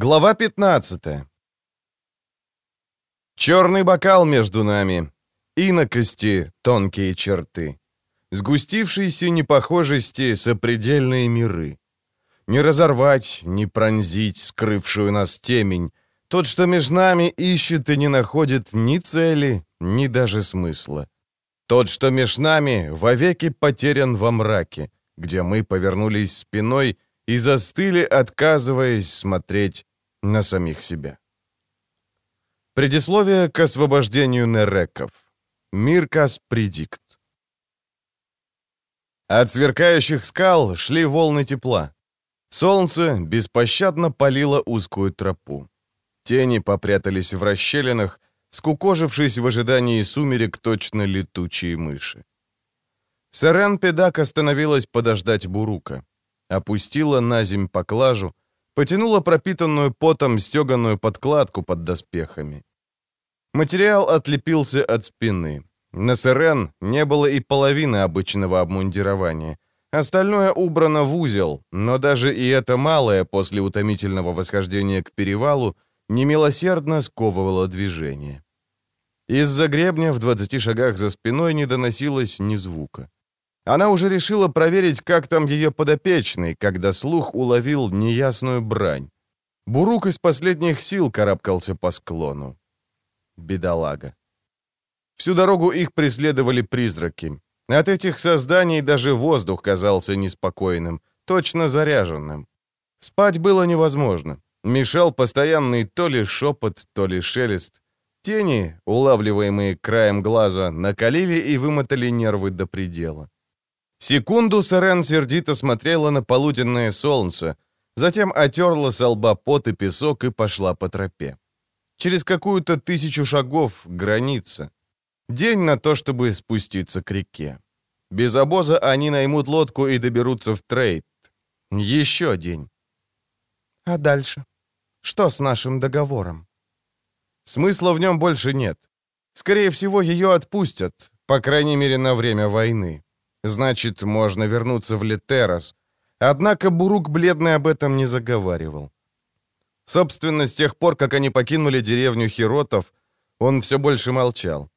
Глава 15 Черный бокал между нами, инокости тонкие черты, сгустившиеся непохожести сопредельные миры. Не разорвать, не пронзить скрывшую нас темень, тот, что между нами ищет и не находит ни цели, ни даже смысла. Тот, что между нами вовеки потерян во мраке, где мы повернулись спиной и застыли, отказываясь смотреть на самих себя. Предисловие к освобождению нереков. Миркас Предикт. От сверкающих скал шли волны тепла. Солнце беспощадно палило узкую тропу. Тени попрятались в расщелинах, скукожившись в ожидании сумерек точно летучие мыши. Сарен Педак остановилась подождать Бурука. Опустила на земь поклажу, потянула пропитанную потом стеганую подкладку под доспехами. Материал отлепился от спины. На Сарен не было и половины обычного обмундирования. Остальное убрано в узел, но даже и это малое после утомительного восхождения к перевалу немилосердно сковывало движение. Из-за гребня в 20 шагах за спиной не доносилось ни звука. Она уже решила проверить, как там ее подопечный, когда слух уловил неясную брань. Бурук из последних сил карабкался по склону. Бедолага. Всю дорогу их преследовали призраки. От этих созданий даже воздух казался неспокойным, точно заряженным. Спать было невозможно. Мешал постоянный то ли шепот, то ли шелест. Тени, улавливаемые краем глаза, накалили и вымотали нервы до предела. Секунду Сарен сердито смотрела на полуденное солнце, затем отерла со лба пот и песок и пошла по тропе. Через какую-то тысячу шагов граница. День на то, чтобы спуститься к реке. Без обоза они наймут лодку и доберутся в трейд. Еще день. А дальше? Что с нашим договором? Смысла в нем больше нет. Скорее всего, ее отпустят, по крайней мере, на время войны. Значит, можно вернуться в Летерос. Однако Бурук бледный об этом не заговаривал. Собственно, с тех пор, как они покинули деревню Хиротов, он все больше молчал.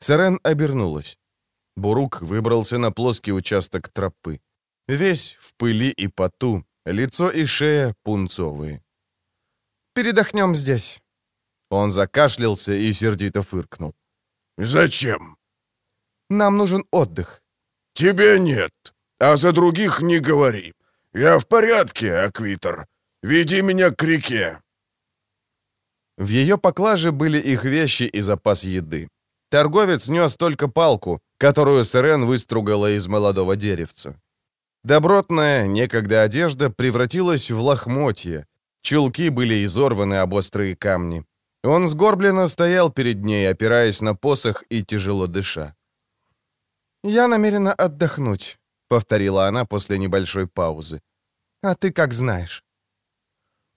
Сарен обернулась. Бурук выбрался на плоский участок тропы. Весь в пыли и поту, лицо и шея пунцовые. «Передохнем здесь». Он закашлялся и сердито фыркнул. «Зачем?» «Нам нужен отдых. «Тебе нет. А за других не говори. Я в порядке, Аквитер. Веди меня к реке». В ее поклаже были их вещи и запас еды. Торговец нес только палку, которую Сирен выстругала из молодого деревца. Добротная, некогда одежда превратилась в лохмотье. Чулки были изорваны об острые камни. Он сгорбленно стоял перед ней, опираясь на посох и тяжело дыша. «Я намерена отдохнуть», — повторила она после небольшой паузы. «А ты как знаешь».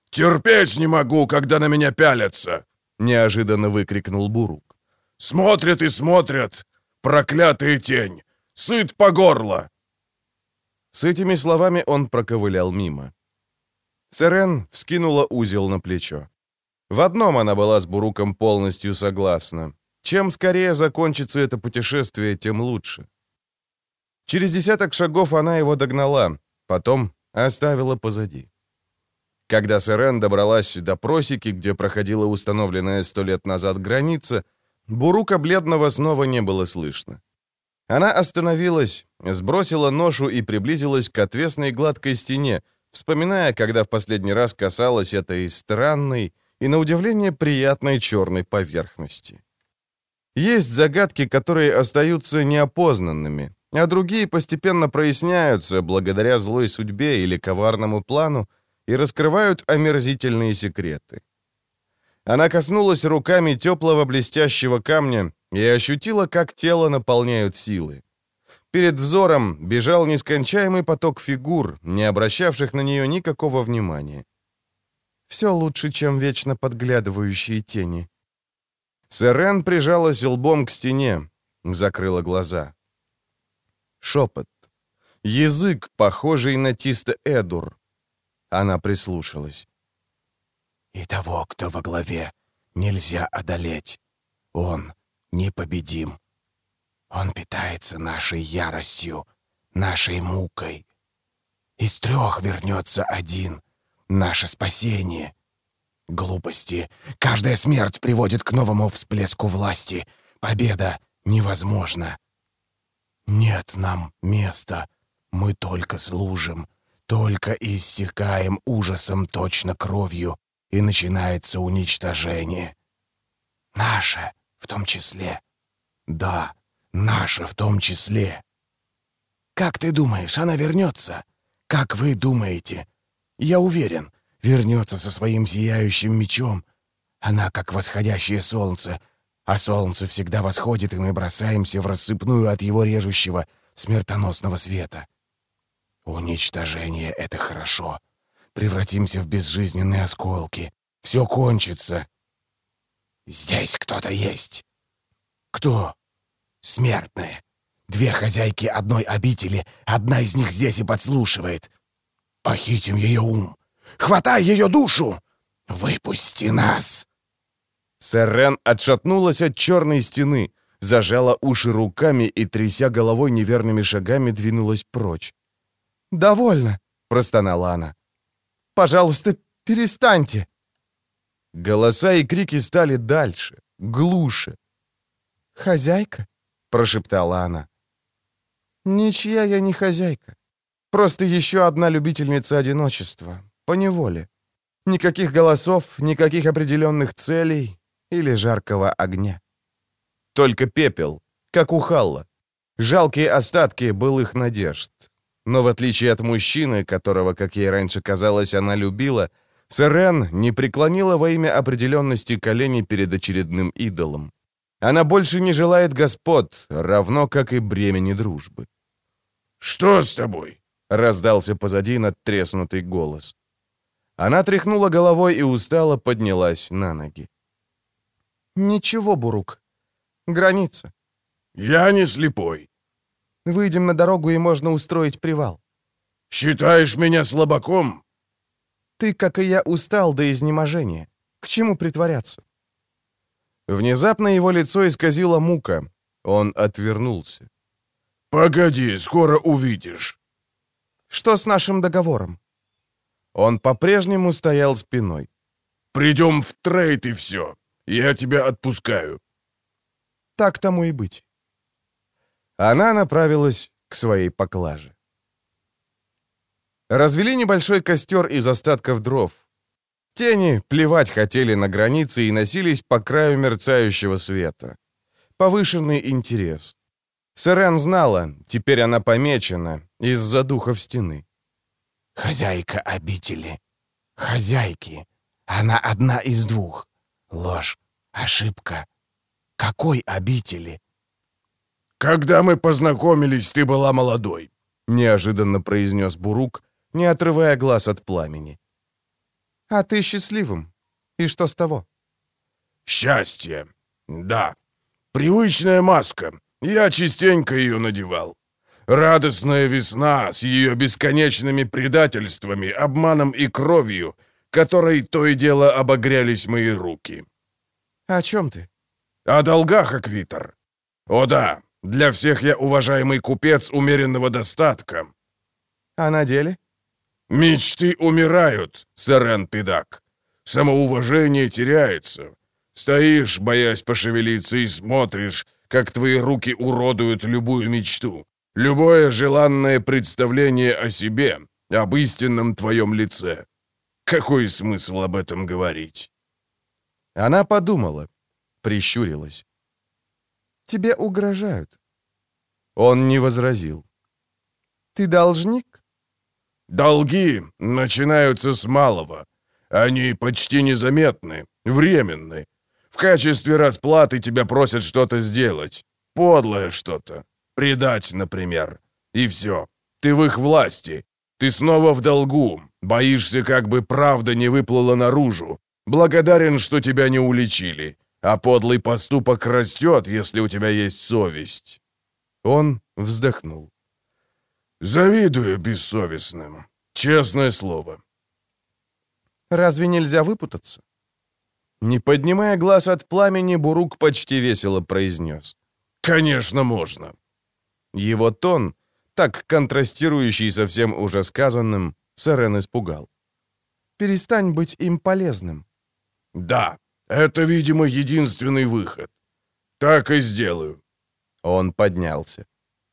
«Терпеть не могу, когда на меня пялятся!» — неожиданно выкрикнул Бурук. «Смотрят и смотрят! Проклятая тень! Сыт по горло!» С этими словами он проковылял мимо. Сирен вскинула узел на плечо. В одном она была с Буруком полностью согласна. Чем скорее закончится это путешествие, тем лучше. Через десяток шагов она его догнала, потом оставила позади. Когда Сирен добралась до просеки, где проходила установленная сто лет назад граница, Бурука бледного снова не было слышно. Она остановилась, сбросила ношу и приблизилась к отвесной гладкой стене, вспоминая, когда в последний раз касалась этой странной и, на удивление, приятной черной поверхности. Есть загадки, которые остаются неопознанными, а другие постепенно проясняются благодаря злой судьбе или коварному плану и раскрывают омерзительные секреты. Она коснулась руками теплого блестящего камня и ощутила, как тело наполняют силы. Перед взором бежал нескончаемый поток фигур, не обращавших на нее никакого внимания. Все лучше, чем вечно подглядывающие тени. Сэрен прижалась лбом к стене, закрыла глаза. Шепот. Язык, похожий на Тиста Эдур. Она прислушалась. И того, кто во главе, нельзя одолеть. Он непобедим. Он питается нашей яростью, нашей мукой. Из трех вернется один — наше спасение. Глупости. Каждая смерть приводит к новому всплеску власти. Победа невозможна. Нет нам места. Мы только служим, только истекаем ужасом точно кровью, и начинается уничтожение. Наше в том числе. Да, наше в том числе. Как ты думаешь, она вернется? Как вы думаете? Я уверен, вернется со своим сияющим мечом. Она как восходящее солнце, а солнце всегда восходит, и мы бросаемся в рассыпную от его режущего, смертоносного света. Уничтожение — это хорошо. Превратимся в безжизненные осколки. Все кончится. Здесь кто-то есть. Кто? Смертные. Две хозяйки одной обители, одна из них здесь и подслушивает. Похитим ее ум. Хватай ее душу! Выпусти нас!» Сэр Рен отшатнулась от черной стены, зажала уши руками и, тряся головой неверными шагами, двинулась прочь. «Довольно», — простонала она. «Пожалуйста, перестаньте». Голоса и крики стали дальше, глуше. «Хозяйка?» — прошептала она. «Ничья я не хозяйка. Просто еще одна любительница одиночества. По неволе. Никаких голосов, никаких определенных целей или жаркого огня. Только пепел, как у Халла. Жалкие остатки былых надежд. Но в отличие от мужчины, которого, как ей раньше казалось, она любила, Сэрен не преклонила во имя определенности колени перед очередным идолом. Она больше не желает господ, равно как и бремени дружбы. «Что с тобой?» — раздался позади надтреснутый голос. Она тряхнула головой и устало поднялась на ноги. «Ничего, Бурук. Граница». «Я не слепой». «Выйдем на дорогу, и можно устроить привал». «Считаешь меня слабаком?» «Ты, как и я, устал до изнеможения. К чему притворяться?» Внезапно его лицо исказило мука. Он отвернулся. «Погоди, скоро увидишь». «Что с нашим договором?» Он по-прежнему стоял спиной. «Придем в трейд и все. Я тебя отпускаю». «Так тому и быть». Она направилась к своей поклаже. Развели небольшой костер из остатков дров. Тени плевать хотели на границы и носились по краю мерцающего света. Повышенный интерес. Сырен знала, теперь она помечена из-за духов стены. Хозяйка обители. Хозяйки. Она одна из двух. Ложь. Ошибка. Какой обители? «Когда мы познакомились, ты была молодой», — неожиданно произнес Бурук, не отрывая глаз от пламени. «А ты счастливым. И что с того?» «Счастье. Да. Привычная маска. Я частенько ее надевал. Радостная весна с ее бесконечными предательствами, обманом и кровью, которой то и дело обогрялись мои руки. «О чем ты?» «О долгах, Аквитер. О да, для всех я уважаемый купец умеренного достатка». «А на деле?» «Мечты умирают, Сарен Педак. Самоуважение теряется. Стоишь, боясь пошевелиться, и смотришь, как твои руки уродуют любую мечту. Любое желанное представление о себе, об истинном твоем лице. Какой смысл об этом говорить?» Она подумала, прищурилась. «Тебе угрожают». Он не возразил. «Ты должник?» «Долги начинаются с малого. Они почти незаметны, временны. В качестве расплаты тебя просят что-то сделать. Подлое что-то. Предать, например. И все. Ты в их власти. Ты снова в долгу. Боишься, как бы правда не выплыла наружу. Благодарен, что тебя не уличили. А подлый поступок растет, если у тебя есть совесть». Он вздохнул. «Завидую бессовестным. Честное слово». Разве нельзя выпутаться?» Не поднимая глаз от пламени, Бурук почти весело произнес. «Конечно, можно». Его тон, так контрастирующий со всем уже сказанным, Сарен испугал. «Перестань быть им полезным». «Да, это, видимо, единственный выход. Так и сделаю». Он поднялся.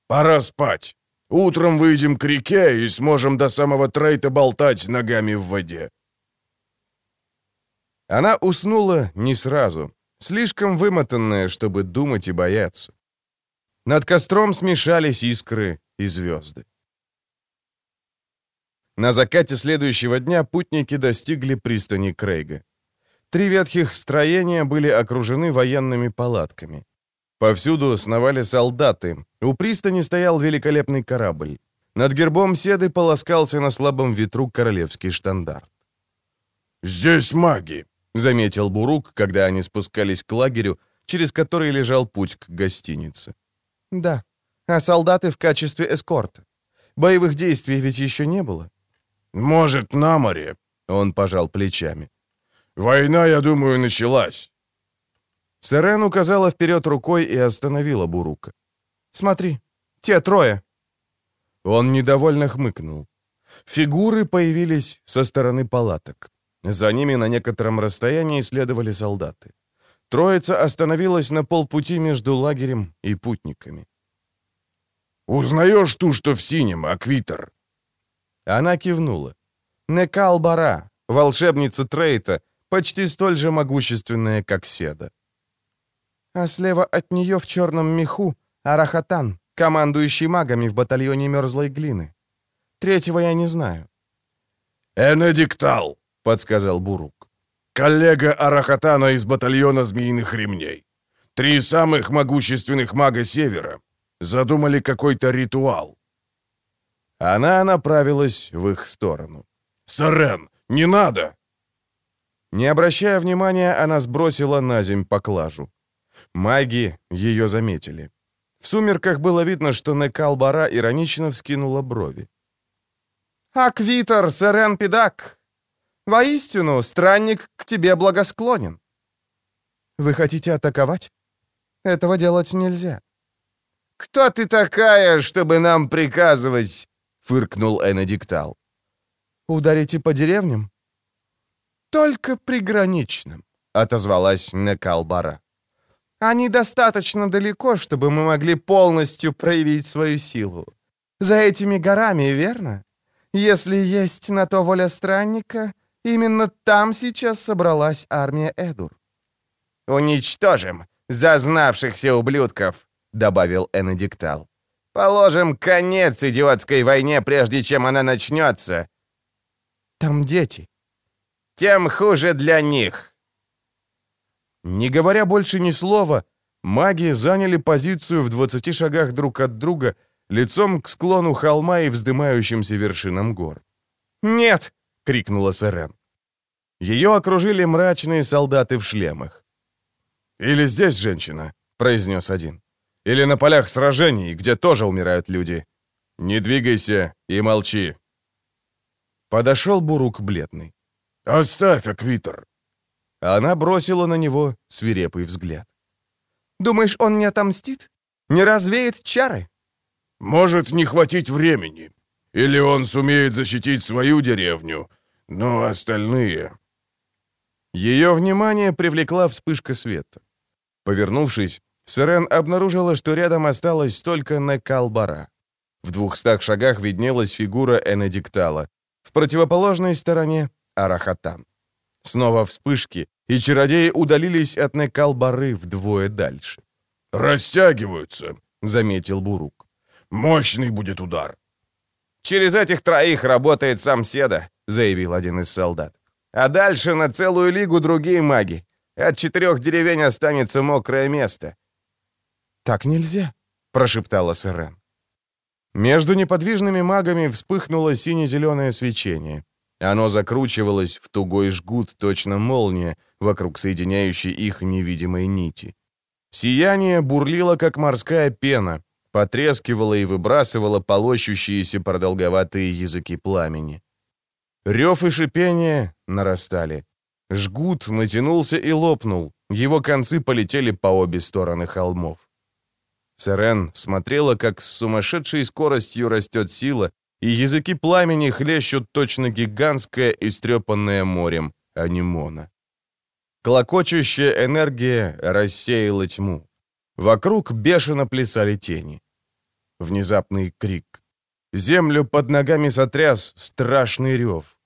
«Пора спать. Утром выйдем к реке и сможем до самого Трейта болтать ногами в воде». Она уснула не сразу, слишком вымотанная, чтобы думать и бояться. Над костром смешались искры и звезды. На закате следующего дня путники достигли пристани Крейга. Три ветхих строения были окружены военными палатками. Повсюду сновали солдаты. У пристани стоял великолепный корабль. Над гербом седы полоскался на слабом ветру королевский штандарт. «Здесь маги», — заметил Бурук, когда они спускались к лагерю, через который лежал путь к гостинице. «Да, а солдаты в качестве эскорта. Боевых действий ведь еще не было». «Может, на море?» — он пожал плечами. «Война, я думаю, началась». Сарен указала вперед рукой и остановила Бурука. «Смотри, те трое». Он недовольно хмыкнул. Фигуры появились со стороны палаток. За ними на некотором расстоянии следовали солдаты. Троица остановилась на полпути между лагерем и путниками. «Узнаешь ту, что в синем, Аквитер?» Она кивнула. Некал-Бара, волшебница Трейта, почти столь же могущественная, как Седа. А слева от нее в черном меху Арахатан, командующий магами в батальоне мерзлой глины. Третьего я не знаю. «Энедиктал», — подсказал Бурук. «Коллега Арахатана из батальона змеиных ремней. Три самых могущественных мага Севера. Задумали какой-то ритуал». Она направилась в их сторону. «Сарен, не надо!» Не обращая внимания, она сбросила на земь поклажу. Маги ее заметили. В сумерках было видно, что Некалбара иронично вскинула брови. «Аквитер, Сарен Педак! Воистину, странник к тебе благосклонен!» «Вы хотите атаковать? Этого делать нельзя». «Кто ты такая, чтобы нам приказывать?» — фыркнул Энедиктал. «Ударите по деревням?» «Только приграничным», — отозвалась Некалбара. «Они достаточно далеко, чтобы мы могли полностью проявить свою силу. За этими горами, верно? Если есть на то воля странника, именно там сейчас собралась армия Эдур». «Уничтожим зазнавшихся ублюдков», — добавил Энедиктал. «Положим конец идиотской войне, прежде чем она начнется». «Там дети», тем хуже для них. Не говоря больше ни слова, маги заняли позицию в 20 шагах друг от друга, лицом к склону холма и вздымающимся вершинам гор. «Нет!» — крикнула Сарен. Ее окружили мрачные солдаты в шлемах. «Или здесь женщина», — произнес один. «Или на полях сражений, где тоже умирают люди. Не двигайся и молчи». Подошел Бурук бледный. «Оставь, Аквитер!» Она бросила на него свирепый взгляд. «Думаешь, он не отомстит? Не развеет чары?» «Может не хватить времени. Или он сумеет защитить свою деревню, но остальные...» Ее внимание привлекла вспышка света. Повернувшись, Сирен обнаружила, что рядом осталась только Некалбара. В двухстах шагах виднелась фигура Энедиктала. В противоположной стороне Арахатан. Снова вспышки, и чародеи удалились от Некалбары вдвое дальше. «Растягиваются», — заметил Бурук. «Мощный будет удар». «Через этих троих работает сам Седа», — заявил один из солдат. «А дальше на целую лигу другие маги. От четырех деревень останется мокрое место». «Так нельзя», — прошептала Сырен. Между неподвижными магами вспыхнуло сине-зеленое свечение. Оно закручивалось в тугой жгут, точно молния, вокруг соединяющей их невидимой нити. Сияние бурлило, как морская пена, потрескивало и выбрасывало полощущиеся продолговатые языки пламени. Рев и шипение нарастали. Жгут натянулся и лопнул. Его концы полетели по обе стороны холмов. Сарен смотрела, как с сумасшедшей скоростью растет сила, и языки пламени хлещут точно гигантское, истрепанное морем анимона. Клокочущая энергия рассеяла тьму. Вокруг бешено плясали тени. Внезапный крик. Землю под ногами сотряс страшный рев.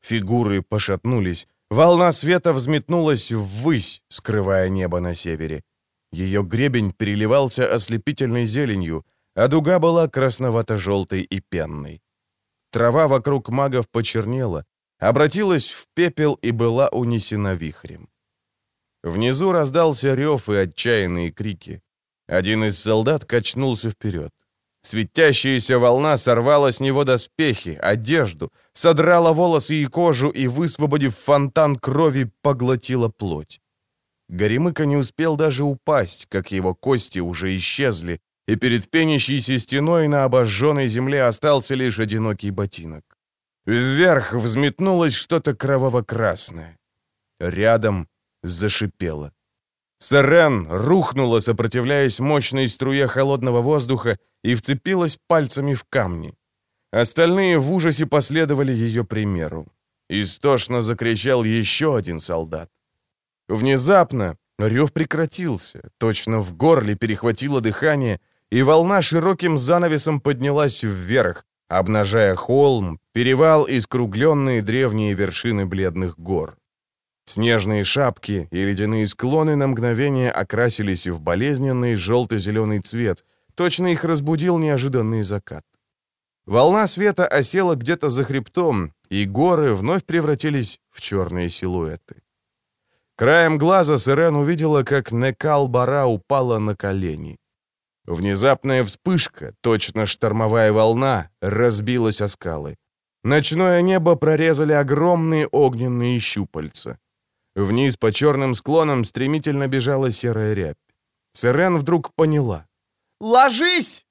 Фигуры пошатнулись. Волна света взметнулась ввысь, скрывая небо на севере. Ее гребень переливался ослепительной зеленью, а дуга была красновато-желтой и пенной. Трава вокруг магов почернела, обратилась в пепел и была унесена вихрем. Внизу раздался рев и отчаянные крики. Один из солдат качнулся вперед. Светящаяся волна сорвала с него доспехи, одежду, содрала волосы и кожу и, высвободив фонтан крови, поглотила плоть. Горемыка не успел даже упасть, как его кости уже исчезли, и перед пенящейся стеной на обожженной земле остался лишь одинокий ботинок. Вверх взметнулось что-то кроваво-красное. Рядом зашипело. Сырен рухнула, сопротивляясь мощной струе холодного воздуха, и вцепилась пальцами в камни. Остальные в ужасе последовали ее примеру. Истошно закричал еще один солдат. Внезапно рев прекратился, точно в горле перехватило дыхание, и волна широким занавесом поднялась вверх, обнажая холм, перевал и скругленные древние вершины бледных гор. Снежные шапки и ледяные склоны на мгновение окрасились в болезненный желто-зеленый цвет, точно их разбудил неожиданный закат. Волна света осела где-то за хребтом, и горы вновь превратились в черные силуэты. Краем глаза Сырен увидела, как Некал-Бара упала на колени. Внезапная вспышка, точно штормовая волна, разбилась о скалы. Ночное небо прорезали огромные огненные щупальца. Вниз по черным склонам стремительно бежала серая рябь. Сырен вдруг поняла. «Ложись!»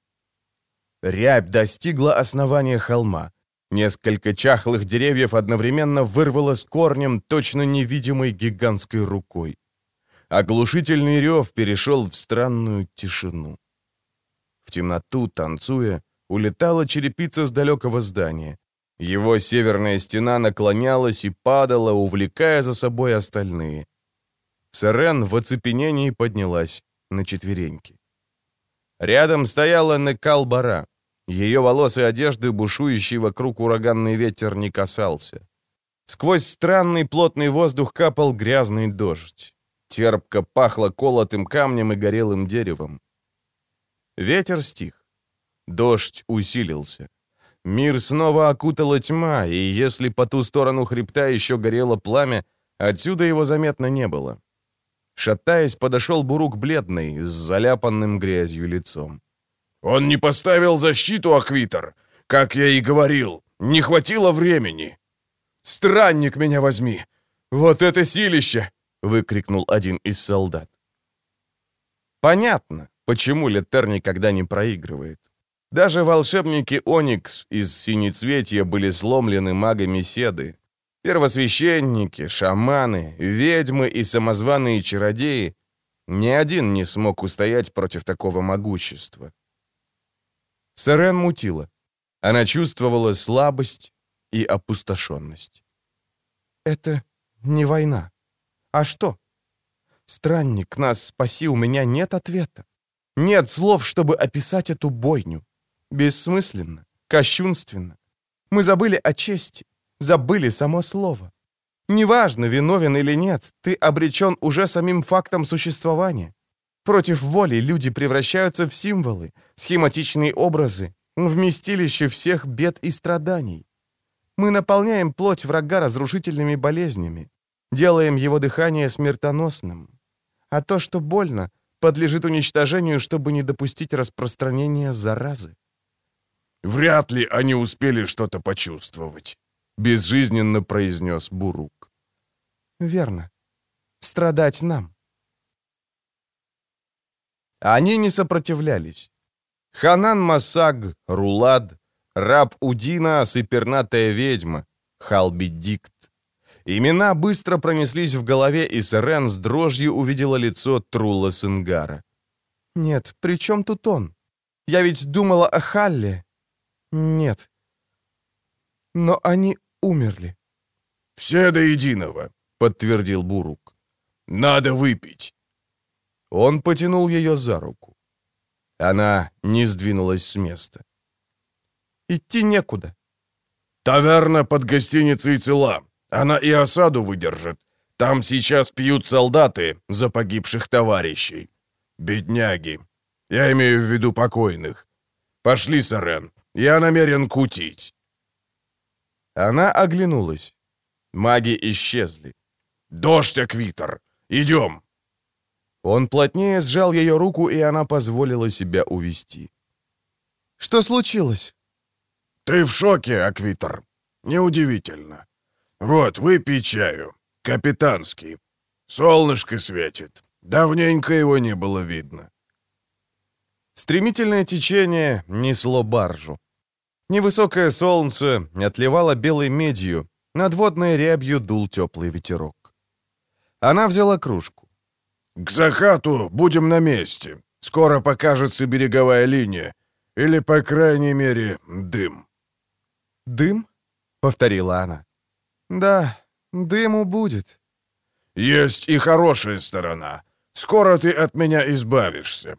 Рябь достигла основания холма. Несколько чахлых деревьев одновременно вырвало с корнем точно невидимой гигантской рукой. Оглушительный рев перешел в странную тишину. В темноту, танцуя, улетала черепица с далекого здания. Его северная стена наклонялась и падала, увлекая за собой остальные. Сарен в оцепенении поднялась на четвереньки. Рядом стояла Некал-Бара. Ее волосы и одежды, бушующий вокруг ураганный ветер, не касался. Сквозь странный плотный воздух капал грязный дождь. Терпко пахло колотым камнем и горелым деревом. Ветер стих. Дождь усилился. Мир снова окутала тьма, и если по ту сторону хребта еще горело пламя, отсюда его заметно не было. Шатаясь, подошел Бурук бледный, с заляпанным грязью лицом. «Он не поставил защиту, Аквитер! Как я и говорил, не хватило времени!» «Странник меня возьми! Вот это силище!» — выкрикнул один из солдат. Понятно, почему Летер никогда не проигрывает. Даже волшебники Оникс из Синецветья были сломлены магами Седы. Первосвященники, шаманы, ведьмы и самозваные чародеи — ни один не смог устоять против такого могущества. Сарен мутила. Она чувствовала слабость и опустошенность. «Это не война. А что? Странник, нас спаси, у меня нет ответа. Нет слов, чтобы описать эту бойню. Бессмысленно, кощунственно. Мы забыли о чести, забыли само слово. Неважно, виновен или нет, ты обречен уже самим фактом существования. Против воли люди превращаются в символы, схематичные образы, вместилище всех бед и страданий. Мы наполняем плоть врага разрушительными болезнями, делаем его дыхание смертоносным. А то, что больно, подлежит уничтожению, чтобы не допустить распространения заразы. «Вряд ли они успели что-то почувствовать», — безжизненно произнес Бурук. «Верно. Страдать нам. Они не сопротивлялись. Ханан Масаг, Рулад, раб Удина, сыпернатая ведьма, Халби Дикт. Имена быстро пронеслись в голове, и Сэрен с дрожью увидела лицо Трула Сенгара. «Нет, при чем тут он? Я ведь думала о Халле. Нет. Но они умерли». «Все до единого», — подтвердил Бурук. «Надо выпить». Он потянул ее за руку. Она не сдвинулась с места. «Идти некуда». «Таверна под гостиницей цела. Она и осаду выдержит. Там сейчас пьют солдаты за погибших товарищей. Бедняги. Я имею в виду покойных. Пошли, Сарен. Я намерен кутить». Она оглянулась. Маги исчезли. «Дождь, Аквитер! Идем!» Он плотнее сжал ее руку, и она позволила себя увести. «Что случилось?» «Ты в шоке, Аквитер. Неудивительно. Вот, выпей чаю. Капитанский. Солнышко светит. Давненько его не было видно». Стремительное течение несло баржу. Невысокое солнце отливало белой медью, над водной рябью дул теплый ветерок. Она взяла кружку. «К закату будем на месте. Скоро покажется береговая линия. Или, по крайней мере, дым». «Дым?» — повторила она. «Да, дыму будет». «Есть и хорошая сторона. Скоро ты от меня избавишься».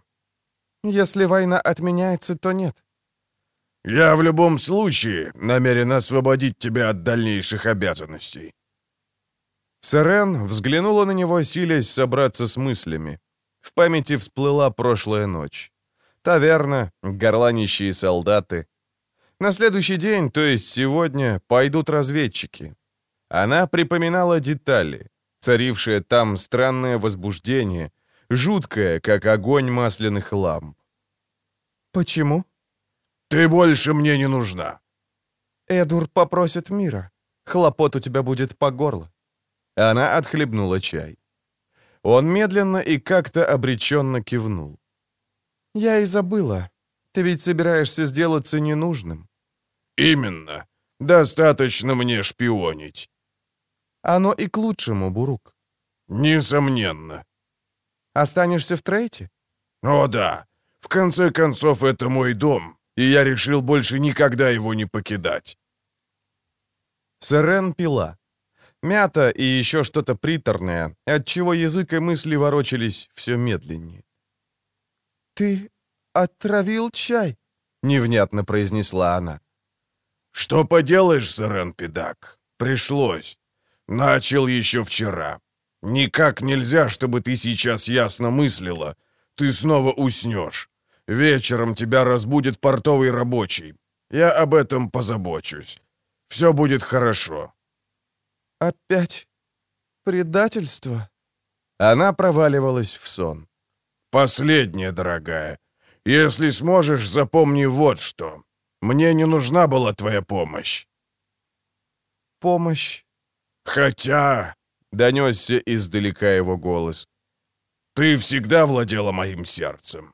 «Если война отменяется, то нет». «Я в любом случае намерен освободить тебя от дальнейших обязанностей». Сарен взглянула на него, силясь собраться с мыслями. В памяти всплыла прошлая ночь. Таверна, горланищие солдаты. На следующий день, то есть сегодня, пойдут разведчики. Она припоминала детали. Царившее там странное возбуждение, жуткое, как огонь масляных ламп. «Почему?» «Ты больше мне не нужна». «Эдур попросит мира. Хлопот у тебя будет по горло». Она отхлебнула чай. Он медленно и как-то обреченно кивнул. «Я и забыла. Ты ведь собираешься сделаться ненужным». «Именно. Достаточно мне шпионить». «Оно и к лучшему, Бурук». «Несомненно». «Останешься в трейте?» «О да. В конце концов, это мой дом, и я решил больше никогда его не покидать». Сырен пила. Мята и еще что-то приторное, отчего язык и мысли ворочались все медленнее. «Ты отравил чай?» — невнятно произнесла она. «Что поделаешь, Сырен Педак? Пришлось. Начал еще вчера. Никак нельзя, чтобы ты сейчас ясно мыслила. Ты снова уснешь. Вечером тебя разбудит портовый рабочий. Я об этом позабочусь. Все будет хорошо». «Опять предательство?» Она проваливалась в сон. «Последнее, дорогая. Если сможешь, запомни вот что. Мне не нужна была твоя помощь». «Помощь?» «Хотя...» — донесся издалека его голос. «Ты всегда владела моим сердцем».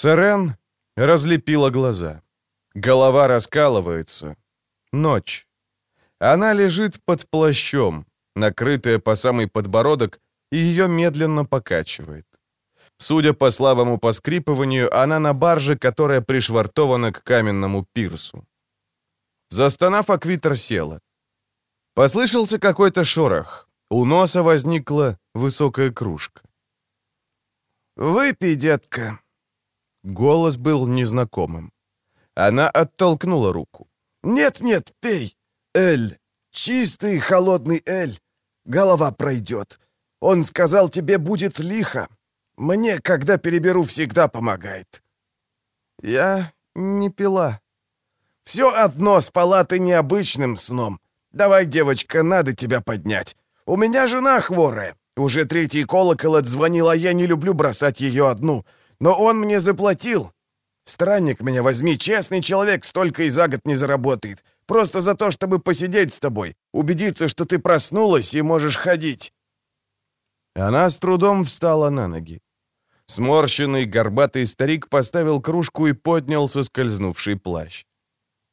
Сарен разлепила глаза. Голова раскалывается. Ночь. Она лежит под плащом, накрытая по самый подбородок, и ее медленно покачивает. Судя по слабому поскрипыванию, она на барже, которая пришвартована к каменному пирсу. Застонав, Аквитер села. Послышался какой-то шорох. У носа возникла высокая кружка. «Выпей, детка». Голос был незнакомым. Она оттолкнула руку. «Нет-нет, пей. Эль. Чистый холодный Эль. Голова пройдет. Он сказал, тебе будет лихо. Мне, когда переберу, всегда помогает». «Я не пила». «Все одно, спала ты необычным сном. Давай, девочка, надо тебя поднять. У меня жена хворая. Уже третий колокол отзвонил, а я не люблю бросать ее одну. Но он мне заплатил. Странник меня возьми, честный человек столько и за год не заработает. Просто за то, чтобы посидеть с тобой, убедиться, что ты проснулась и можешь ходить». Она с трудом встала на ноги. Сморщенный, горбатый старик поставил кружку и поднял соскользнувший плащ.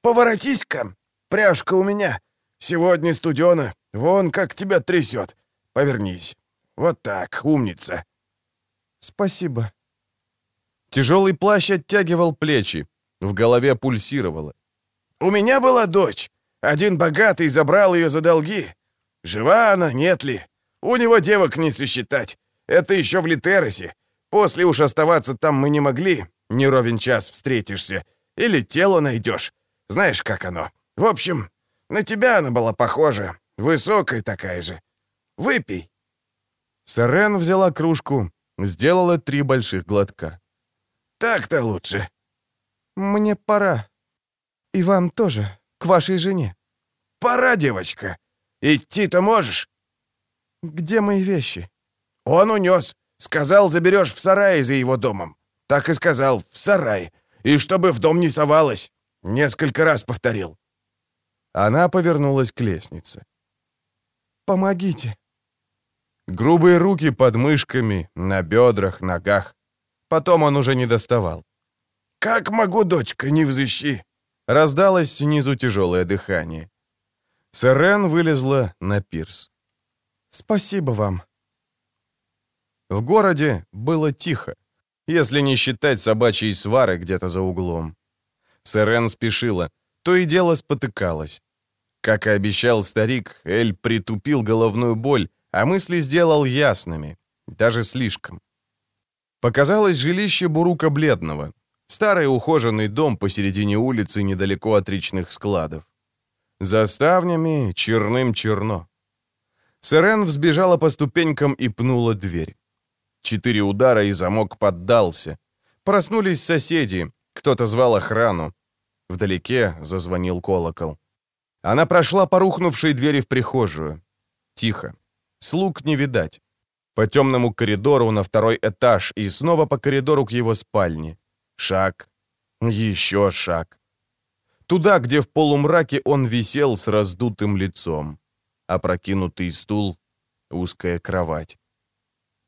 «Поворотись-ка! Пряжка у меня. Сегодня студено. Вон как тебя трясет. Повернись. Вот так, умница». «Спасибо». Тяжелый плащ оттягивал плечи. В голове пульсировало. «У меня была дочь. Один богатый забрал ее за долги. Жива она, нет ли? У него девок не сосчитать. Это еще в Литеросе. После уж оставаться там мы не могли. Не ровен час встретишься. Или тело найдешь. Знаешь, как оно. В общем, на тебя она была похожа. Высокая такая же. Выпей». Сарен взяла кружку, сделала три больших глотка. «Так-то лучше». «Мне пора. И вам тоже, к вашей жене». «Пора, девочка. Идти-то можешь?» «Где мои вещи?» «Он унес. Сказал, заберешь в сарае за его домом. Так и сказал, в сарае. И чтобы в дом не совалась. Несколько раз повторил». Она повернулась к лестнице. «Помогите». Грубые руки под мышками, на бедрах, ногах. Потом он уже не доставал. «Как могу, дочка, не взыщи?» Раздалось снизу тяжелое дыхание. Сэрен вылезла на пирс. «Спасибо вам». В городе было тихо, если не считать собачьей свары где-то за углом. Сэрен спешила, то и дело спотыкалась. Как и обещал старик, Эль притупил головную боль, а мысли сделал ясными, даже слишком. Показалось жилище Бурука Бледного, старый ухоженный дом посередине улицы недалеко от речных складов. За ставнями черным черно. Сирен взбежала по ступенькам и пнула дверь. Четыре удара, и замок поддался. Проснулись соседи, кто-то звал охрану. Вдалеке зазвонил колокол. Она прошла по рухнувшей двери в прихожую. Тихо. Слуг не видать. По темному коридору на второй этаж и снова по коридору к его спальне. Шаг. Еще шаг. Туда, где в полумраке он висел с раздутым лицом. Опрокинутый стул, узкая кровать.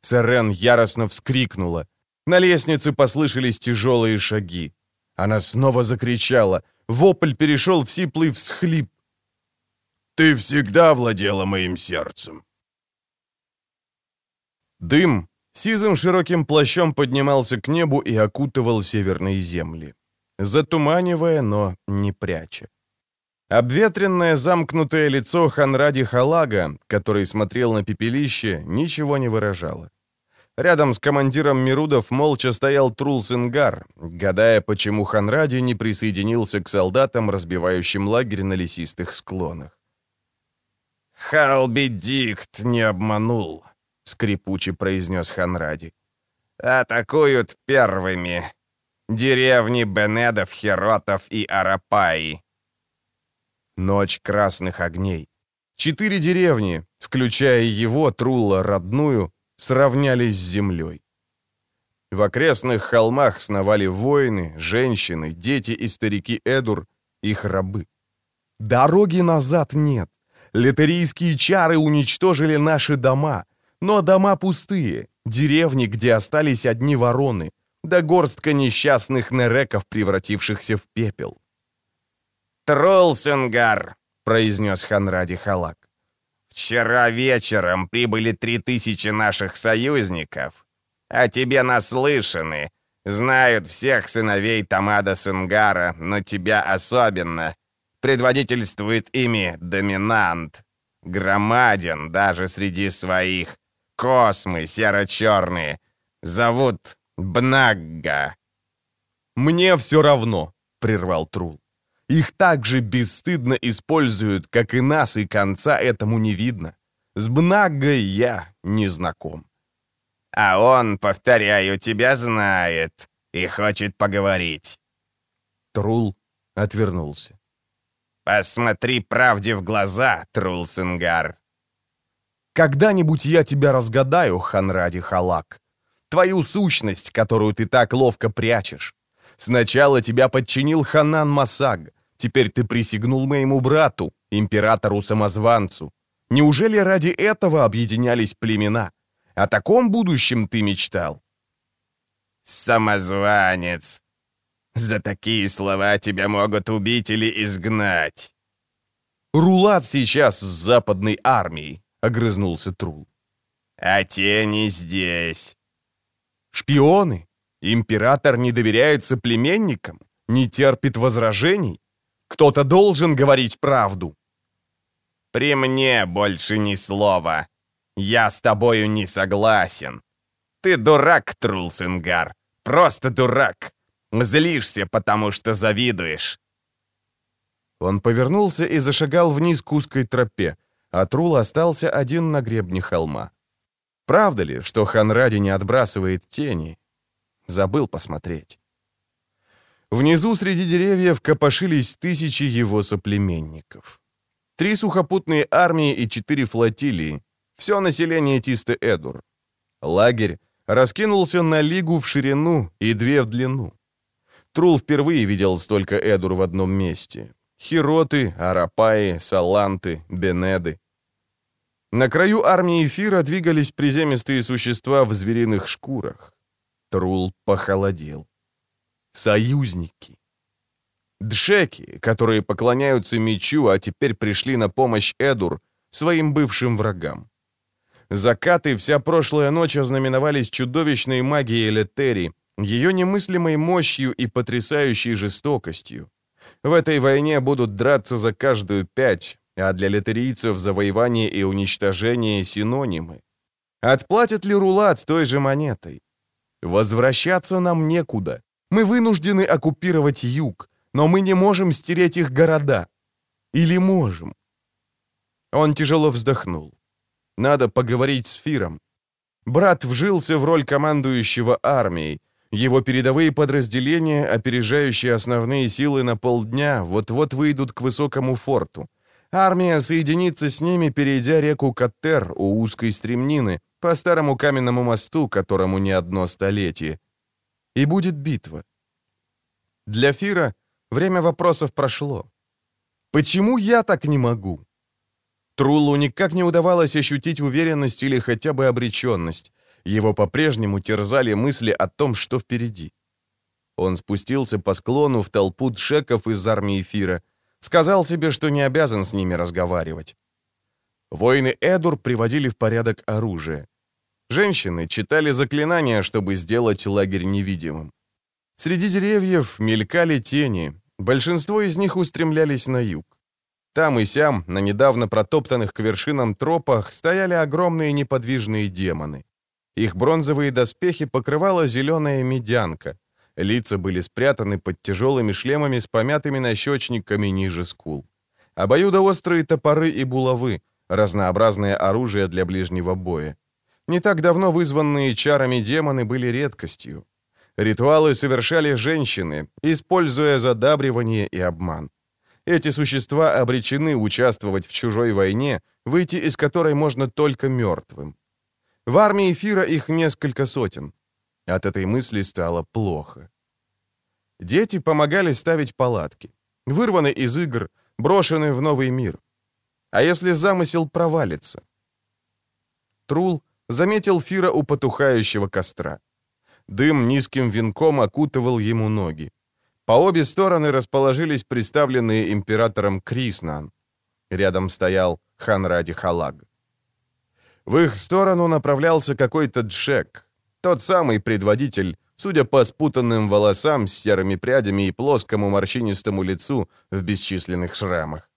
Сарен яростно вскрикнула. На лестнице послышались тяжелые шаги. Она снова закричала. Вопль перешел в сиплый всхлип. «Ты всегда владела моим сердцем». Дым сизым широким плащом поднимался к небу и окутывал северные земли затуманивая, но не пряча. Обветренное замкнутое лицо Ханради Халага, который смотрел на пепелище, ничего не выражало. Рядом с командиром Мирудов молча стоял Трулсенгар, гадая, почему Ханради не присоединился к солдатам, разбивающим лагерь на лесистых склонах. «Халби Дикт не обманул», — скрипуче произнес Ханради. «Атакуют первыми деревни Бенедов, Херотов и Арапаи. Ночь красных огней. Четыре деревни, включая его, Трула, родную, сравнялись с землей. В окрестных холмах сновали воины, женщины, дети и старики Эдур, их рабы. Дороги назад нет. Литерийские чары уничтожили наши дома, но дома пустые, деревни, где остались одни вороны, да горстка несчастных нереков, превратившихся в пепел. «Тролсенгар!» — произнес Ханради Халак. «Вчера вечером прибыли три тысячи наших союзников. А тебе наслышаны. Знают всех сыновей Тамада Сенгара, но тебя особенно. Предводительствует ими доминант. Громаден даже среди своих. Космы серо-черные. Зовут Бнагга!» «Мне все равно», — прервал Трул. «Их так же бесстыдно используют, как и нас, и конца этому не видно. С Бнаггой я не знаком». «А он, повторяю, тебя знает и хочет поговорить». Трул отвернулся. «Посмотри правде в глаза, Трул Сингар». «Когда-нибудь я тебя разгадаю, Ханради Халак», твою сущность, которую ты так ловко прячешь. Сначала тебя подчинил Ханан Масаг, теперь ты присягнул моему брату, императору-самозванцу. Неужели ради этого объединялись племена? О таком будущем ты мечтал? Самозванец. За такие слова тебя могут убить или изгнать. Рулат сейчас с западной армией, огрызнулся Трул. А те не здесь. Шпионы? Император не доверяет соплеменникам? Не терпит возражений? Кто-то должен говорить правду. При мне больше ни слова. Я с тобою не согласен. Ты дурак, Трулсенгар. Просто дурак. Злишься, потому что завидуешь. Он повернулся и зашагал вниз к узкой тропе, а Трул остался один на гребне холма. Правда ли, что Ханради не отбрасывает тени? Забыл посмотреть. Внизу среди деревьев копошились тысячи его соплеменников. Три сухопутные армии и четыре флотилии. Все население Тисты-Эдур. Лагерь раскинулся на лигу в ширину и две в длину. Трул впервые видел столько Эдур в одном месте. Хироты, Арапаи, Саланты, Бенеды. На краю армии Эфира двигались приземистые существа в звериных шкурах. Трул похолодел. Союзники. Дшеки, которые поклоняются мечу, а теперь пришли на помощь Эдур, своим бывшим врагам. Закаты вся прошлая ночь ознаменовались чудовищной магией Летери, ее немыслимой мощью и потрясающей жестокостью. В этой войне будут драться за каждую пять, а для литерийцев завоевание и уничтожение — синонимы. Отплатят ли Рулат той же монетой? Возвращаться нам некуда. Мы вынуждены оккупировать юг, но мы не можем стереть их города. Или можем? Он тяжело вздохнул. Надо поговорить с Фиром. Брат вжился в роль командующего армией, его передовые подразделения, опережающие основные силы на полдня, вот-вот выйдут к высокому форту. Армия соединится с ними, перейдя реку Каттер у узкой стремнины, по старому каменному мосту, которому не одно столетие. И будет битва. Для Фира время вопросов прошло. Почему я так не могу? Трулу никак не удавалось ощутить уверенность или хотя бы обреченность. Его по-прежнему терзали мысли о том, что впереди. Он спустился по склону в толпу дшеков из армии Фира, сказал себе, что не обязан с ними разговаривать. Воины Эдур приводили в порядок оружие. Женщины читали заклинания, чтобы сделать лагерь невидимым. Среди деревьев мелькали тени, большинство из них устремлялись на юг. Там и сям, на недавно протоптанных к вершинам тропах, стояли огромные неподвижные демоны. Их бронзовые доспехи покрывала зеленая медянка. Лица были спрятаны под тяжелыми шлемами с помятыми нащечниками ниже скул. Обоюдоострые топоры и булавы, разнообразное оружие для ближнего боя. Не так давно вызванные чарами демоны были редкостью. Ритуалы совершали женщины, используя задабривание и обман. Эти существа обречены участвовать в чужой войне, выйти из которой можно только мертвым. В армии Фира их несколько сотен. От этой мысли стало плохо. Дети помогали ставить палатки. Вырваны из игр, брошены в новый мир. А если замысел провалится? Трул заметил Фира у потухающего костра. Дым низким венком окутывал ему ноги. По обе стороны расположились представленные императором Криснан. Рядом стоял Ханради Халаг. В их сторону направлялся какой-то джек. Тот самый предводитель, судя по спутанным волосам с серыми прядями и плоскому морщинистому лицу в бесчисленных шрамах.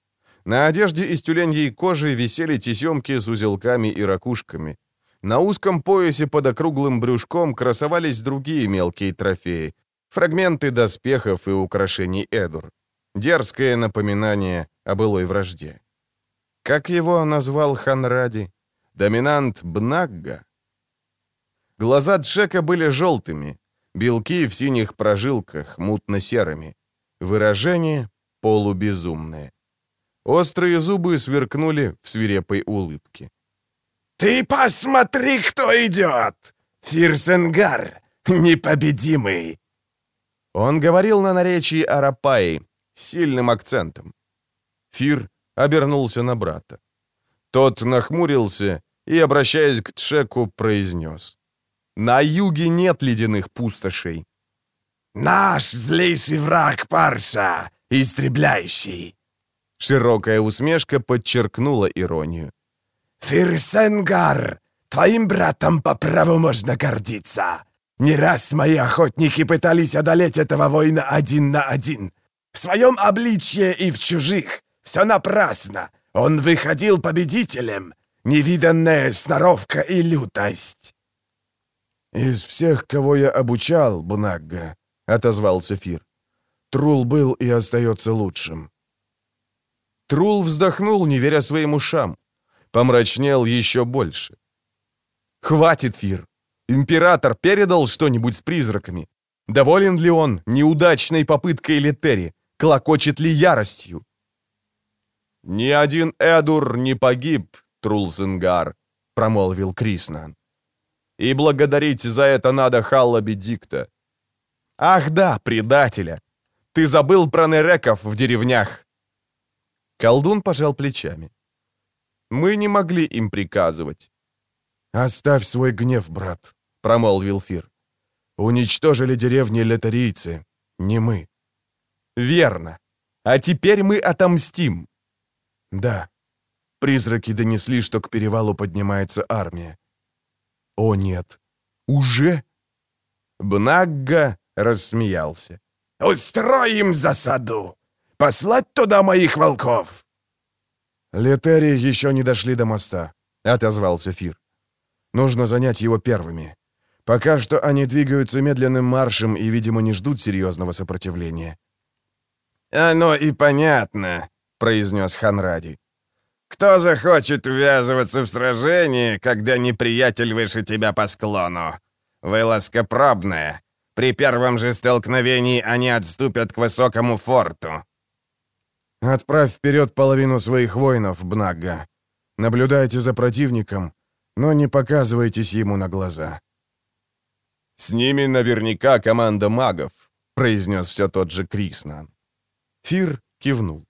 На одежде из тюленьей кожи висели тесемки с узелками и ракушками. На узком поясе под округлым брюшком красовались другие мелкие трофеи, фрагменты доспехов и украшений Эдур. Дерзкое напоминание о былой вражде. Как его назвал Ханради? Доминант Бнагга? Глаза Джека были желтыми, белки в синих прожилках, мутно-серыми. Выражение полубезумное. Острые зубы сверкнули в свирепой улыбке. «Ты посмотри, кто идет! Фирсенгар, непобедимый!» Он говорил на наречии Арапаи, с сильным акцентом. Фир обернулся на брата. Тот нахмурился и, обращаясь к Тшеку, произнес. «На юге нет ледяных пустошей». «Наш злейший враг Парша, истребляющий». Широкая усмешка подчеркнула иронию. «Фирсенгар, твоим братом по праву можно гордиться. Не раз мои охотники пытались одолеть этого воина один на один. В своем обличье и в чужих. Все напрасно. Он выходил победителем. Невиданная сноровка и лютость». «Из всех, кого я обучал, Бунагга», — отозвался Фир, — «Трул был и остается лучшим». Трул вздохнул, не веря своим ушам. Помрачнел еще больше. «Хватит, Фир! Император передал что-нибудь с призраками? Доволен ли он неудачной попыткой Летери? Клокочет ли яростью?» «Ни один Эдур не погиб, Трулзенгар», — промолвил Криснан. «И благодарить за это надо Халла Бедикта». «Ах да, предателя! Ты забыл про нереков в деревнях!» Колдун пожал плечами. «Мы не могли им приказывать». «Оставь свой гнев, брат», — промолвил Фир. «Уничтожили деревни летарийцы, не мы». «Верно. А теперь мы отомстим». «Да». Призраки донесли, что к перевалу поднимается армия. «О, нет. Уже?» Бнагга рассмеялся. «Устроим засаду! Послать туда моих волков!» «Летери еще не дошли до моста», — отозвался Фир. «Нужно занять его первыми. Пока что они двигаются медленным маршем и, видимо, не ждут серьезного сопротивления». «Оно и понятно», — произнес Ханради. «Кто захочет ввязываться в сражение, когда неприятель выше тебя по склону? Вылазка пробная. При первом же столкновении они отступят к высокому форту. Отправь вперед половину своих воинов, Бнагга. Наблюдайте за противником, но не показывайтесь ему на глаза». «С ними наверняка команда магов», — произнес все тот же Криснан. Фир кивнул.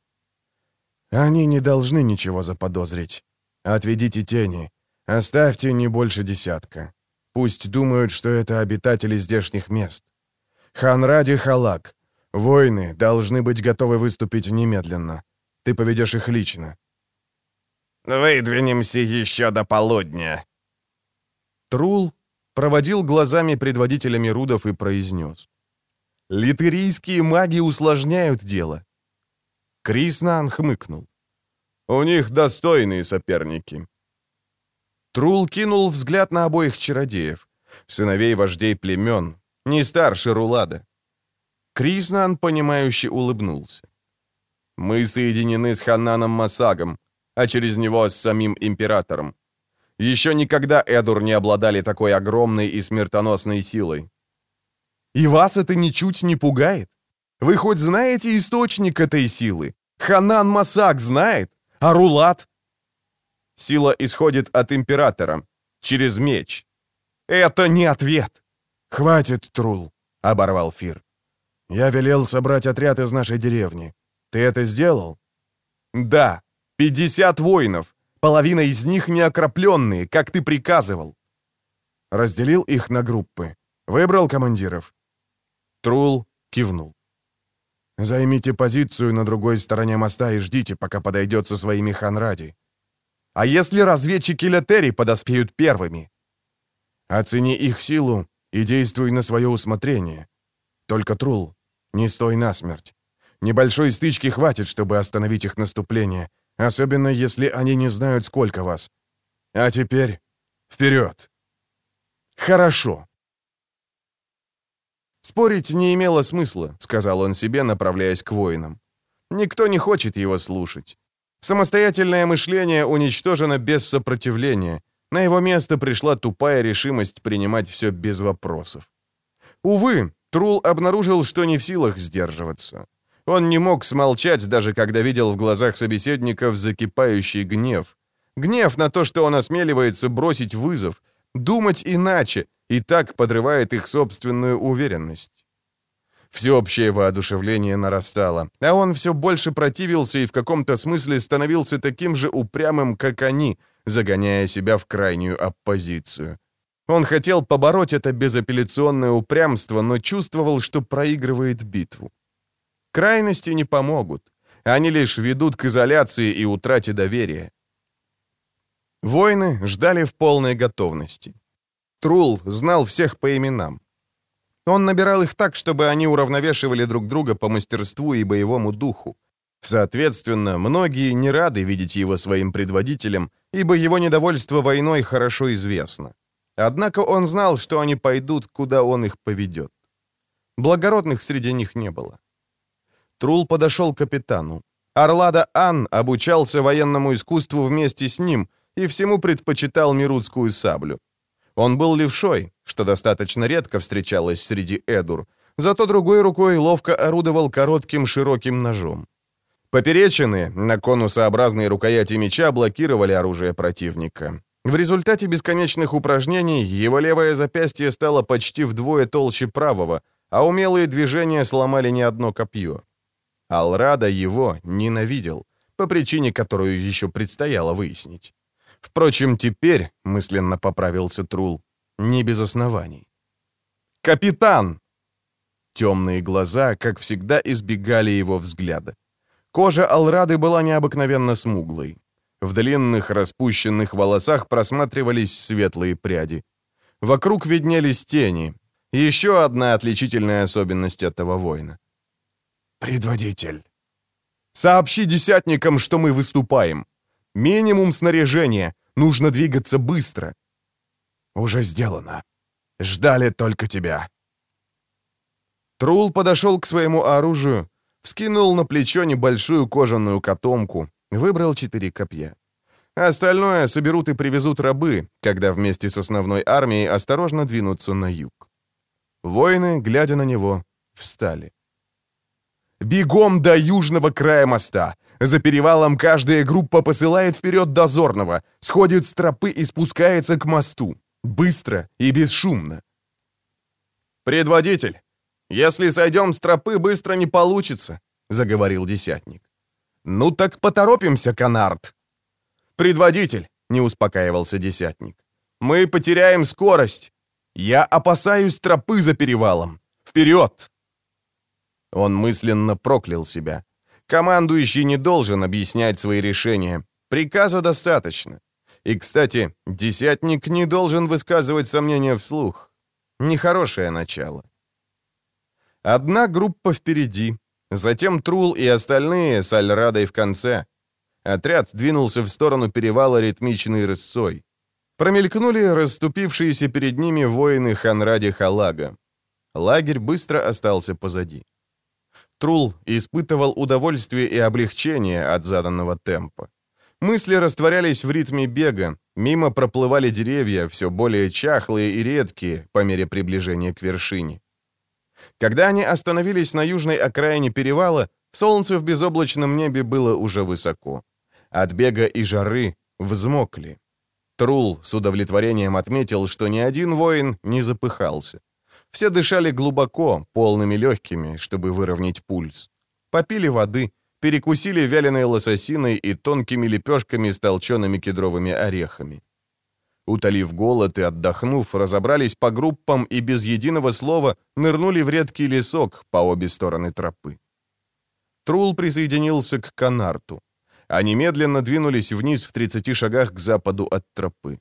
«Они не должны ничего заподозрить. Отведите тени. Оставьте не больше десятка. Пусть думают, что это обитатели здешних мест. Ханради Халак, Воины должны быть готовы выступить немедленно. Ты поведешь их лично». «Выдвинемся еще до полудня». Трул проводил глазами предводителя Мирудов и произнес. «Литерийские маги усложняют дело». Криснан хмыкнул. «У них достойные соперники». Трул кинул взгляд на обоих чародеев, сыновей вождей племен, не старше Рулада. Кризнан, понимающе улыбнулся. «Мы соединены с Хананом Масагом, а через него с самим Императором. Еще никогда Эдур не обладали такой огромной и смертоносной силой. И вас это ничуть не пугает? Вы хоть знаете источник этой силы? Ханан Масаг знает? А Рулат? Сила исходит от Императора, через меч. Это не ответ. «Хватит, Трул», — оборвал Фир. Я велел собрать отряд из нашей деревни. Ты это сделал?» «Да, 50 воинов. Половина из них неокропленные, как ты приказывал». Разделил их на группы. Выбрал командиров. Трул кивнул. «Займите позицию на другой стороне моста и ждите, пока подойдет со своими ханради». «А если разведчики Летери подоспеют первыми?» «Оцени их силу и действуй на свое усмотрение. Только, Трул, не стой насмерть. Небольшой стычки хватит, чтобы остановить их наступление, особенно если они не знают, сколько вас. А теперь вперед!» «Хорошо!» «Спорить не имело смысла», — сказал он себе, направляясь к воинам. «Никто не хочет его слушать. Самостоятельное мышление уничтожено без сопротивления. На его место пришла тупая решимость принимать все без вопросов. Увы, Трул обнаружил, что не в силах сдерживаться. Он не мог смолчать, даже когда видел в глазах собеседников закипающий гнев. Гнев на то, что он осмеливается бросить вызов, думать иначе, и так подрывает их собственную уверенность. Всеобщее воодушевление нарастало, а он все больше противился и в каком-то смысле становился таким же упрямым, как они, загоняя себя в крайнюю оппозицию. Он хотел побороть это безапелляционное упрямство, но чувствовал, что проигрывает битву. Крайности не помогут. Они лишь ведут к изоляции и утрате доверия. Воины ждали в полной готовности. Трул знал всех по именам. Он набирал их так, чтобы они уравновешивали друг друга по мастерству и боевому духу. Соответственно, многие не рады видеть его своим предводителем, ибо его недовольство войной хорошо известно. Однако он знал, что они пойдут, куда он их поведет. Благородных среди них не было. Трул подошел к капитану. Орлада Ан обучался военному искусству вместе с ним и всему предпочитал мирутскую саблю. Он был левшой, что достаточно редко встречалось среди эдур, зато другой рукой ловко орудовал коротким широким ножом. Поперечины на конусообразные рукояти меча блокировали оружие противника. В результате бесконечных упражнений его левое запястье стало почти вдвое толще правого, а умелые движения сломали не одно копье. Алрада его ненавидел, по причине, которую еще предстояло выяснить. Впрочем, теперь, мысленно поправился Трул, не без оснований. «Капитан!» Темные глаза, как всегда, избегали его взгляда. Кожа Алрады была необыкновенно смуглой. В длинных распущенных волосах просматривались светлые пряди. Вокруг виднелись тени. Еще одна отличительная особенность этого воина. «Предводитель». «Сообщи десятникам, что мы выступаем. Минимум снаряжения. Нужно двигаться быстро». «Уже сделано. Ждали только тебя». Трул подошел к своему оружию, вскинул на плечо небольшую кожаную котомку, выбрал четыре копья. Остальное соберут и привезут рабы, когда вместе с основной армией осторожно двинутся на юг. Воины, глядя на него, встали. «Бегом до южного края моста! За перевалом каждая группа посылает вперед дозорного, сходит с тропы и спускается к мосту. Быстро и бесшумно. «Предводитель, если сойдем с тропы, быстро не получится», — заговорил десятник. «Ну так поторопимся, Канард». «Предводитель», — не успокаивался десятник, — «мы потеряем скорость. Я опасаюсь тропы за перевалом. Вперед!» Он мысленно проклял себя. Командующий не должен объяснять свои решения. Приказа достаточно. И, кстати, десятник не должен высказывать сомнения вслух. Нехорошее начало. Одна группа впереди, затем Трул и остальные с Альрадой в конце. Отряд двинулся в сторону перевала ритмичной рысцой. Промелькнули расступившиеся перед ними воины Ханради Халага. Лагерь быстро остался позади. Трул испытывал удовольствие и облегчение от заданного темпа. Мысли растворялись в ритме бега, мимо проплывали деревья, все более чахлые и редкие по мере приближения к вершине. Когда они остановились на южной окраине перевала, солнце в безоблачном небе было уже высоко. От бега и жары взмокли. Трул с удовлетворением отметил, что ни один воин не запыхался. Все дышали глубоко, полными легкими, чтобы выровнять пульс. Попили воды, перекусили вяленой лососиной и тонкими лепешками с толчеными кедровыми орехами. Утолив голод и отдохнув, разобрались по группам и без единого слова нырнули в редкий лесок по обе стороны тропы. Трул присоединился к Канарту. Они медленно двинулись вниз в 30 шагах к западу от тропы.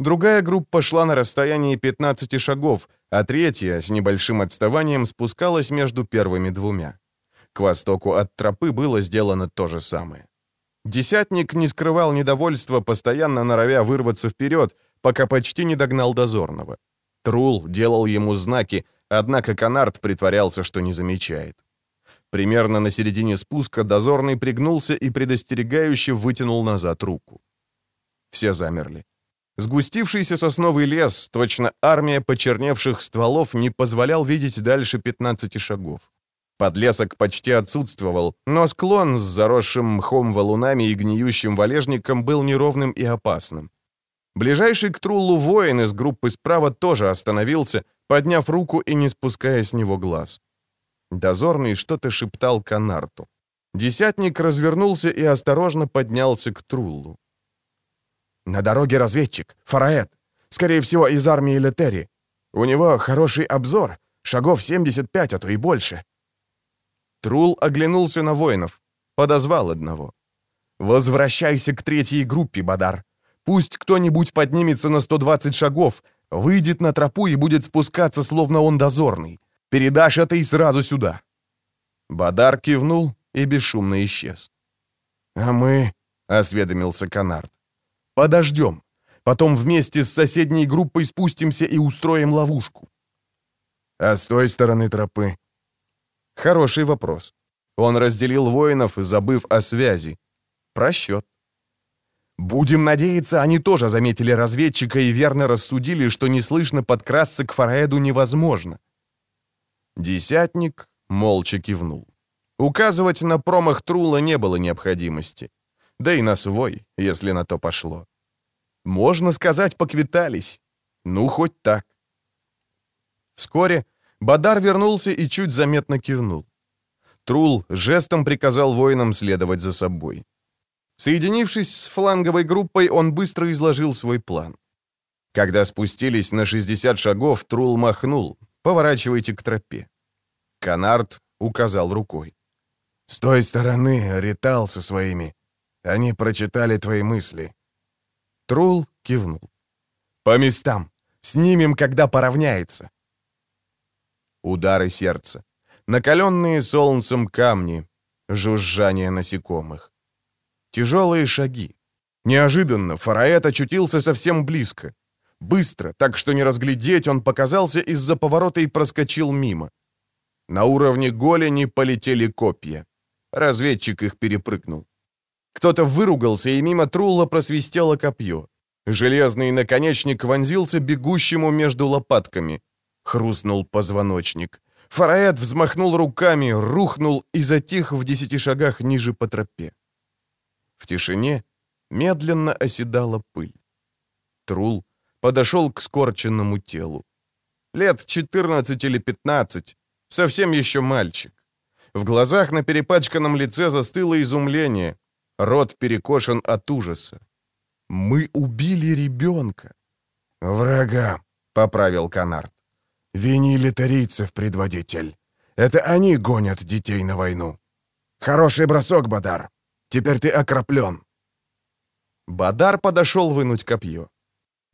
Другая группа шла на расстоянии 15 шагов, а третья с небольшим отставанием спускалась между первыми двумя. К востоку от тропы было сделано то же самое. Десятник не скрывал недовольства, постоянно норовя вырваться вперед, пока почти не догнал дозорного. Трул делал ему знаки, однако Канард притворялся, что не замечает. Примерно на середине спуска дозорный пригнулся и предостерегающе вытянул назад руку. Все замерли. Сгустившийся сосновый лес, точно армия почерневших стволов, не позволял видеть дальше 15 шагов. Подлесок почти отсутствовал, но склон с заросшим мхом валунами и гниющим валежником был неровным и опасным. Ближайший к Труллу воин из группы справа тоже остановился, подняв руку и не спуская с него глаз. Дозорный что-то шептал Канарту. Десятник развернулся и осторожно поднялся к Труллу. На дороге разведчик, Фараэт. Скорее всего, из армии Летери. У него хороший обзор, шагов 75, а то и больше. Трул оглянулся на воинов. подозвал одного. «Возвращайся к третьей группе, Бадар. Пусть кто-нибудь поднимется на 120 шагов, выйдет на тропу и будет спускаться, словно он дозорный. Передашь это и сразу сюда». Бадар кивнул и бесшумно исчез. «А мы...» — осведомился Канард. «Подождем. Потом вместе с соседней группой спустимся и устроим ловушку». «А с той стороны тропы?» Хороший вопрос. Он разделил воинов, забыв о связи. Просчет. Будем надеяться, они тоже заметили разведчика и верно рассудили, что неслышно подкрасться к Фараэду невозможно. Десятник молча кивнул. Указывать на промах Трула не было необходимости. Да и на свой, если на то пошло. Можно сказать, поквитались. Ну, хоть так. Вскоре Бадар вернулся и чуть заметно кивнул. Трул жестом приказал воинам следовать за собой. Соединившись с фланговой группой, он быстро изложил свой план. Когда спустились на 60 шагов, Трул махнул. «Поворачивайте к тропе». Канард указал рукой. «С той стороны Ритал со своими. Они прочитали твои мысли». Трул кивнул. «По местам. Снимем, когда поравняется». Удары сердца. Накаленные солнцем камни. Жужжание насекомых. Тяжелые шаги. Неожиданно Фараэт очутился совсем близко. Быстро, так что не разглядеть, он показался из-за поворота и проскочил мимо. На уровне голени полетели копья. Разведчик их перепрыгнул. Кто-то выругался, и мимо Трулла просвистело копье. Железный наконечник вонзился бегущему между лопатками. Хрустнул позвоночник. Фараэт взмахнул руками, рухнул и затих в десяти шагах ниже по тропе. В тишине медленно оседала пыль. Трул подошел к скорченному телу. Лет 14 или 15, совсем еще мальчик. В глазах на перепачканном лице застыло изумление. Рот перекошен от ужаса. «Мы убили ребенка!» «Врага», — поправил Канард. «Вини литарийцев, предводитель. Это они гонят детей на войну. Хороший бросок, Бадар. Теперь ты окроплен». Бадар подошел вынуть копье.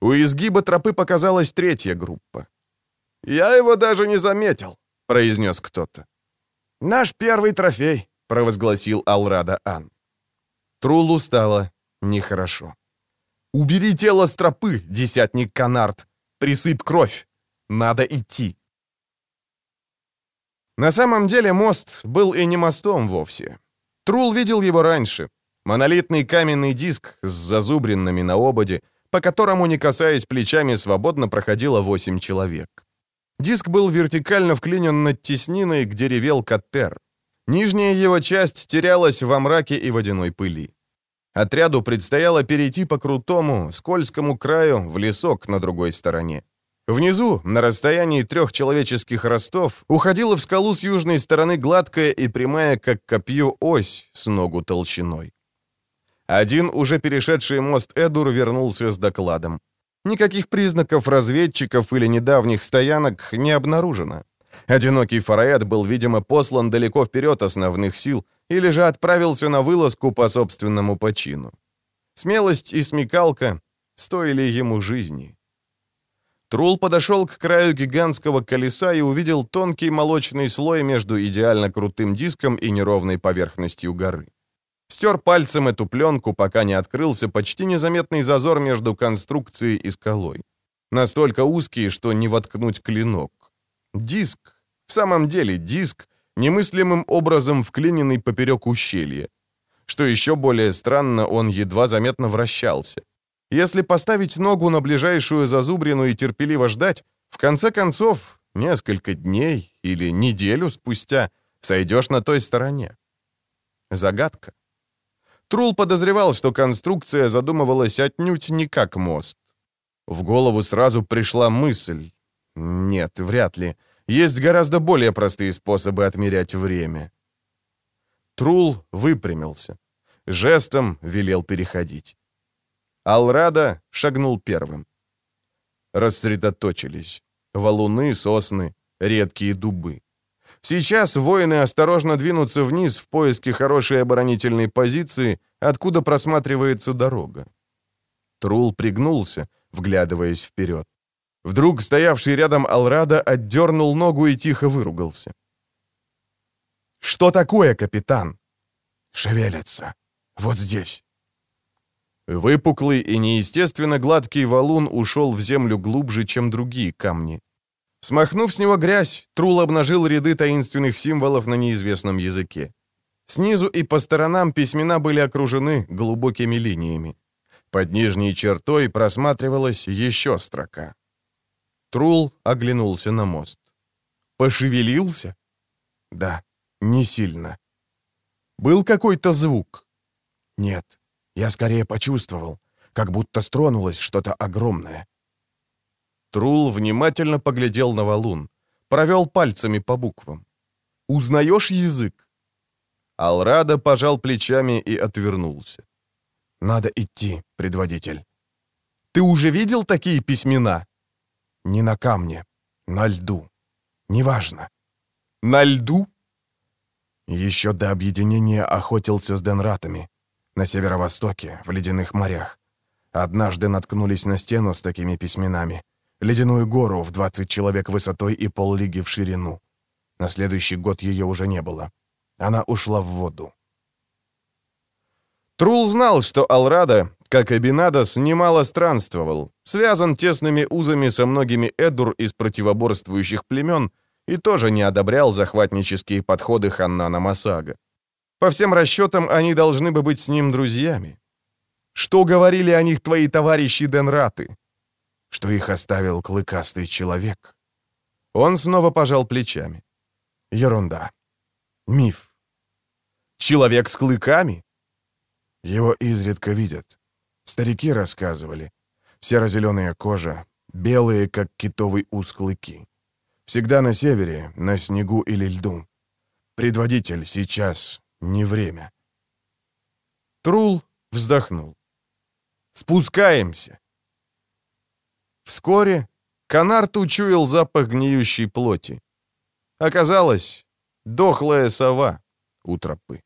У изгиба тропы показалась третья группа. «Я его даже не заметил», — произнес кто-то. «Наш первый трофей», — провозгласил Алрада Ан. Трулу стало нехорошо. «Убери тело с тропы, десятник Канарт! Присыпь кровь! Надо идти!» На самом деле мост был и не мостом вовсе. Трул видел его раньше. Монолитный каменный диск с зазубринами на ободе, по которому, не касаясь плечами, свободно проходило восемь человек. Диск был вертикально вклинен над тесниной, где ревел Каттер. Нижняя его часть терялась во мраке и водяной пыли. Отряду предстояло перейти по крутому, скользкому краю в лесок на другой стороне. Внизу, на расстоянии трех человеческих ростов, уходила в скалу с южной стороны гладкая и прямая, как копье, ось с ногу толщиной. Один, уже перешедший мост Эдур, вернулся с докладом. Никаких признаков разведчиков или недавних стоянок не обнаружено. Одинокий фараэт был, видимо, послан далеко вперед основных сил или же отправился на вылазку по собственному почину. Смелость и смекалка стоили ему жизни. Трул подошел к краю гигантского колеса и увидел тонкий молочный слой между идеально крутым диском и неровной поверхностью горы. Стер пальцем эту пленку, пока не открылся почти незаметный зазор между конструкцией и скалой. Настолько узкий, что не воткнуть клинок. Диск, в самом деле диск, немыслимым образом вклиненный поперек ущелья. Что еще более странно, он едва заметно вращался. Если поставить ногу на ближайшую зазубрину и терпеливо ждать, в конце концов, несколько дней или неделю спустя сойдешь на той стороне. Загадка. Трул подозревал, что конструкция задумывалась отнюдь не как мост. В голову сразу пришла мысль. Нет, вряд ли. Есть гораздо более простые способы отмерять время. Трул выпрямился. Жестом велел переходить. Алрада шагнул первым. Рассредоточились. Валуны, сосны, редкие дубы. Сейчас воины осторожно двинутся вниз в поиске хорошей оборонительной позиции, откуда просматривается дорога. Трул пригнулся, вглядываясь вперед. Вдруг стоявший рядом Алрада отдернул ногу и тихо выругался. «Что такое, капитан?» «Шевелятся. Вот здесь». Выпуклый и неестественно гладкий валун ушел в землю глубже, чем другие камни. Смахнув с него грязь, Трул обнажил ряды таинственных символов на неизвестном языке. Снизу и по сторонам письмена были окружены глубокими линиями. Под нижней чертой просматривалась еще строка. Трул оглянулся на мост. «Пошевелился?» «Да, не сильно». «Был какой-то звук?» «Нет, я скорее почувствовал, как будто стронулось что-то огромное». Трул внимательно поглядел на валун, провел пальцами по буквам. «Узнаешь язык?» Алрада пожал плечами и отвернулся. «Надо идти, предводитель». «Ты уже видел такие письмена?» «Не на камне, на льду. Неважно». «На льду?» Еще до объединения охотился с денратами. На северо-востоке, в ледяных морях. Однажды наткнулись на стену с такими письменами. Ледяную гору в 20 человек высотой и поллиги в ширину. На следующий год ее уже не было. Она ушла в воду. Трул знал, что Алрада, как и Бинадос, немало странствовал, связан тесными узами со многими Эдур из противоборствующих племен и тоже не одобрял захватнические подходы Ханнана Масага. По всем расчетам, они должны бы быть с ним друзьями. Что говорили о них твои товарищи Денраты? Что их оставил клыкастый человек. Он снова пожал плечами. Ерунда. Миф. Человек с клыками? Его изредка видят. Старики рассказывали. Серо-зеленая кожа, белые, как китовый ус клыки. Всегда на севере, на снегу или льду. Предводитель сейчас не время. Трул вздохнул. «Спускаемся!» Вскоре Канарт учуял запах гниющей плоти. Оказалось, дохлая сова у тропы.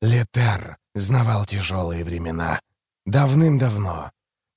Летер знавал тяжелые времена. Давным-давно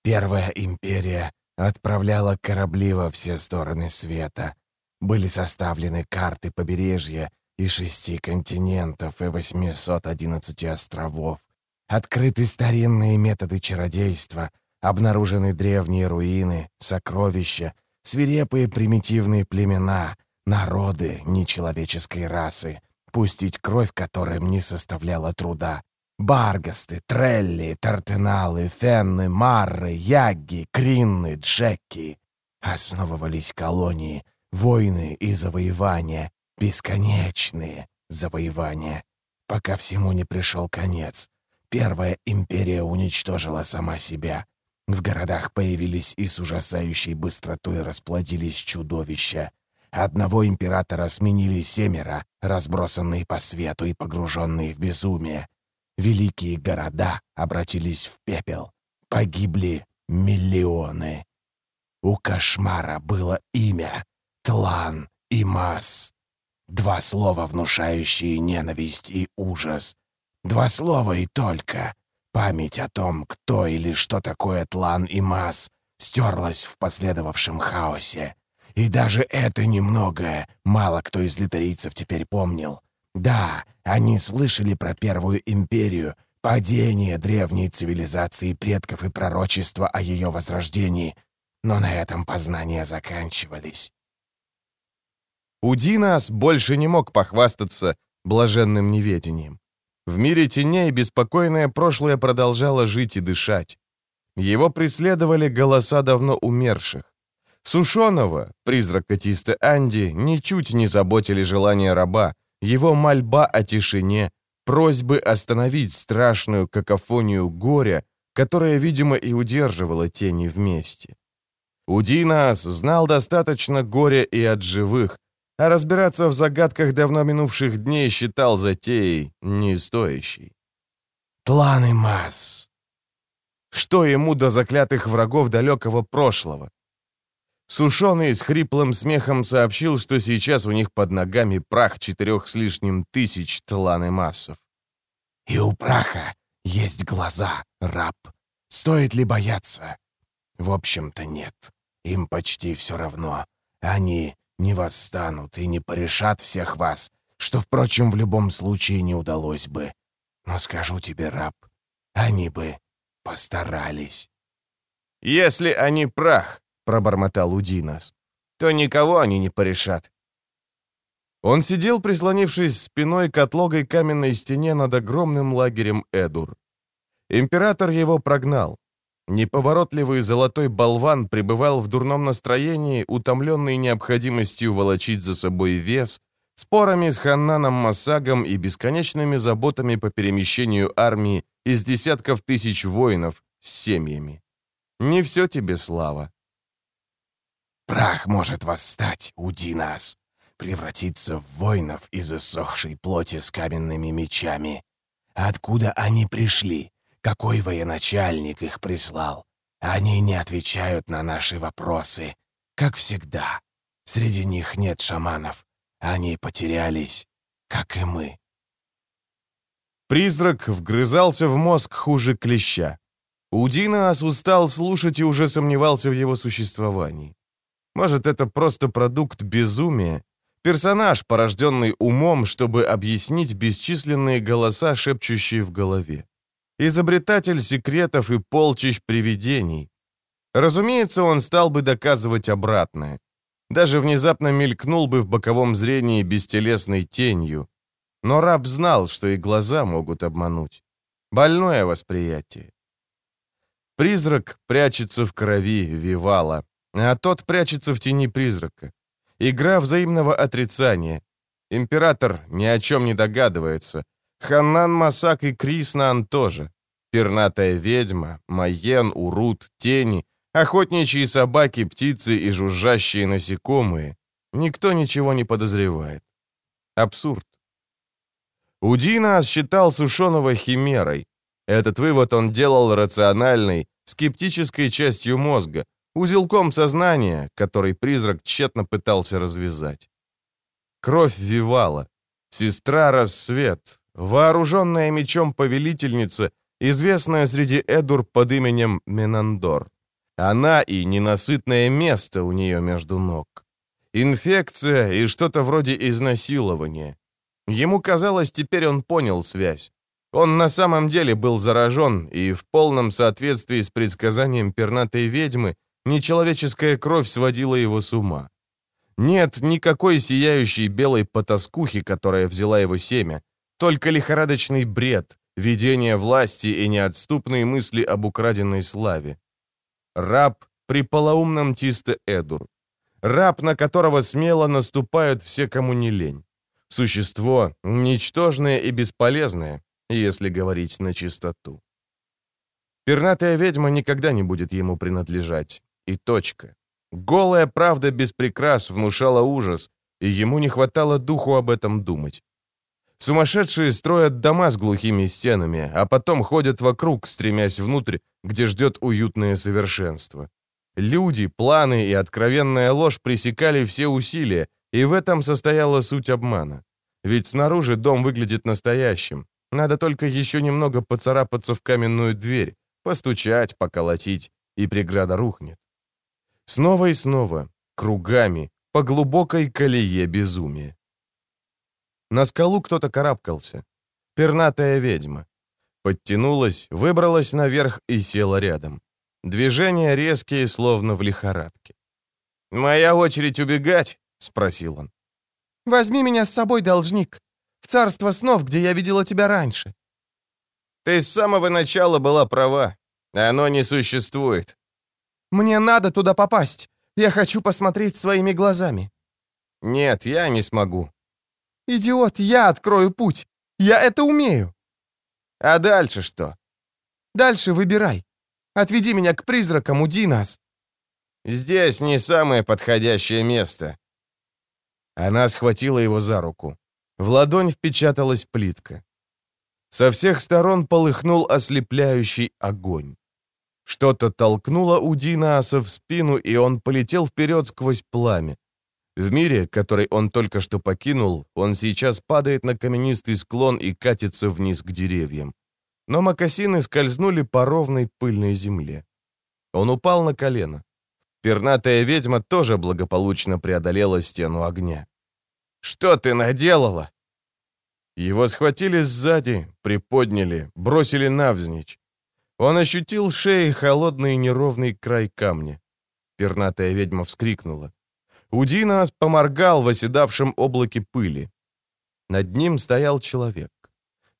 Первая империя отправляла корабли во все стороны света. Были составлены карты побережья и шести континентов и 811 островов. Открыты старинные методы чародейства, обнаружены древние руины, сокровища, свирепые примитивные племена, народы нечеловеческой расы, пустить кровь которым не составляло труда. Баргасты, Трелли, Тартеналы, Фенны, Марры, Ягги, Кринны, Джеки. Основывались колонии, войны и завоевания, Бесконечные завоевания, пока всему не пришел конец. Первая империя уничтожила сама себя. В городах появились и с ужасающей быстротой расплодились чудовища. Одного императора сменили семеро, разбросанные по свету и погруженные в безумие. Великие города обратились в пепел. Погибли миллионы. У кошмара было имя — Тлан и Мас. Два слова, внушающие ненависть и ужас. Два слова и только. Память о том, кто или что такое Тлан и Мас, стерлась в последовавшем хаосе. И даже это немногое мало кто из литерийцев теперь помнил. Да, они слышали про Первую Империю, падение древней цивилизации предков и пророчество о ее возрождении, но на этом познания заканчивались. Удинас больше не мог похвастаться блаженным неведением. В мире теней беспокойное прошлое продолжало жить и дышать. Его преследовали голоса давно умерших. Сушеного, призрак Катиста Анди, ничуть не заботили желания раба, его мольба о тишине, просьбы остановить страшную какофонию горя, которая, видимо, и удерживала тени вместе. Удинас знал достаточно горя и от живых, а разбираться в загадках давно минувших дней считал затеей не стоящей. Тлан и Мас. Что ему до заклятых врагов далекого прошлого? Сушеный с хриплым смехом сообщил, что сейчас у них под ногами прах четырех с лишним тысяч тланы массов. «И у праха есть глаза, раб. Стоит ли бояться?» «В общем-то, нет. Им почти все равно. Они не восстанут и не порешат всех вас, что, впрочем, в любом случае не удалось бы. Но скажу тебе, раб, они бы постарались». «Если они прах», — пробормотал Удинас, — «то никого они не порешат». Он сидел, прислонившись спиной к отлогой каменной стене над огромным лагерем Эдур. Император его прогнал. Неповоротливый золотой болван пребывал в дурном настроении, утомленный необходимостью волочить за собой вес, спорами с Ханнаном Масагом и бесконечными заботами по перемещению армии из десятков тысяч воинов с семьями. Не все тебе слава. «Прах может восстать, уди нас, превратиться в воинов из иссохшей плоти с каменными мечами. Откуда они пришли? Какой военачальник их прислал? Они не отвечают на наши вопросы. Как всегда. Среди них нет шаманов. Они потерялись, как и мы. Призрак вгрызался в мозг хуже клеща. Удинас устал слушать и уже сомневался в его существовании. Может, это просто продукт безумия, персонаж, порожденный умом, чтобы объяснить бесчисленные голоса, шепчущие в голове изобретатель секретов и полчищ привидений. Разумеется, он стал бы доказывать обратное. Даже внезапно мелькнул бы в боковом зрении бестелесной тенью. Но раб знал, что и глаза могут обмануть. Больное восприятие. Призрак прячется в крови Вивала, а тот прячется в тени призрака. Игра взаимного отрицания. Император ни о чем не догадывается, Ханнан Масак и Криснан тоже. Пернатая ведьма, Майен, Урут, тени, охотничьи собаки, птицы и жужжащие насекомые. Никто ничего не подозревает. Абсурд. Удинас считал сушеного химерой. Этот вывод он делал рациональной, скептической частью мозга, узелком сознания, который призрак тщетно пытался развязать. Кровь вивала. Сестра рассвет, вооруженная мечом повелительница, известная среди Эдур под именем Менандор. Она и ненасытное место у нее между ног. Инфекция и что-то вроде изнасилования. Ему казалось, теперь он понял связь. Он на самом деле был заражен, и в полном соответствии с предсказанием пернатой ведьмы нечеловеческая кровь сводила его с ума. Нет никакой сияющей белой потаскухи, которая взяла его семя, только лихорадочный бред, видение власти и неотступные мысли об украденной славе. Раб при полоумном Тисте Эдур. Раб, на которого смело наступают все, кому не лень. Существо ничтожное и бесполезное, если говорить на чистоту. Пернатая ведьма никогда не будет ему принадлежать. И точка. Голая правда без прикрас внушала ужас, и ему не хватало духу об этом думать. Сумасшедшие строят дома с глухими стенами, а потом ходят вокруг, стремясь внутрь, где ждет уютное совершенство. Люди, планы и откровенная ложь пресекали все усилия, и в этом состояла суть обмана. Ведь снаружи дом выглядит настоящим. Надо только еще немного поцарапаться в каменную дверь, постучать, поколотить, и преграда рухнет. Снова и снова, кругами, по глубокой колее безумия. На скалу кто-то карабкался. Пернатая ведьма. Подтянулась, выбралась наверх и села рядом. Движения резкие, словно в лихорадке. «Моя очередь убегать?» — спросил он. «Возьми меня с собой, должник, в царство снов, где я видела тебя раньше». «Ты с самого начала была права. Оно не существует». «Мне надо туда попасть. Я хочу посмотреть своими глазами». «Нет, я не смогу. «Идиот, я открою путь! Я это умею!» «А дальше что?» «Дальше выбирай. Отведи меня к призракам, уди нас!» «Здесь не самое подходящее место». Она схватила его за руку. В ладонь впечаталась плитка. Со всех сторон полыхнул ослепляющий огонь. Что-то толкнуло Удинааса в спину, и он полетел вперед сквозь пламя. В мире, который он только что покинул, он сейчас падает на каменистый склон и катится вниз к деревьям. Но мокасины скользнули по ровной пыльной земле. Он упал на колено. Пернатая ведьма тоже благополучно преодолела стену огня. «Что ты наделала?» Его схватили сзади, приподняли, бросили навзничь. Он ощутил шеей холодный неровный край камня. Пернатая ведьма вскрикнула. Удинас поморгал в оседавшем облаке пыли. Над ним стоял человек.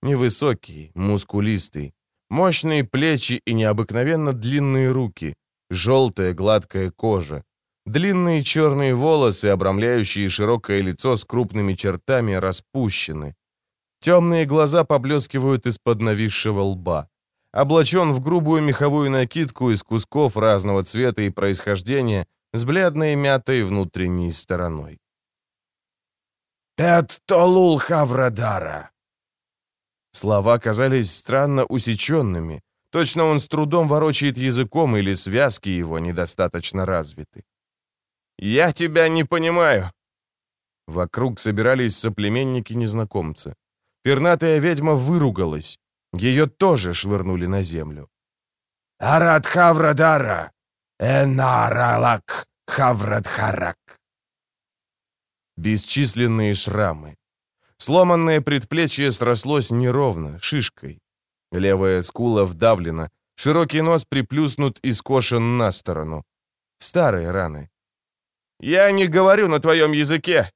Невысокий, мускулистый, мощные плечи и необыкновенно длинные руки, желтая гладкая кожа, длинные черные волосы, обрамляющие широкое лицо с крупными чертами, распущены. Темные глаза поблескивают из-под нависшего лба. Облачен в грубую меховую накидку из кусков разного цвета и происхождения, с бледной мятой внутренней стороной. «Пет Толул Хаврадара!» Слова казались странно усеченными. Точно он с трудом ворочает языком или связки его недостаточно развиты. «Я тебя не понимаю!» Вокруг собирались соплеменники незнакомца. Пернатая ведьма выругалась. Ее тоже швырнули на землю. «Арат Хаврадара! Энаралак Хаврадхарак!» Бесчисленные шрамы. Сломанное предплечье срослось неровно, шишкой. Левая скула вдавлена, широкий нос приплюснут и скошен на сторону. Старые раны. «Я не говорю на твоем языке!»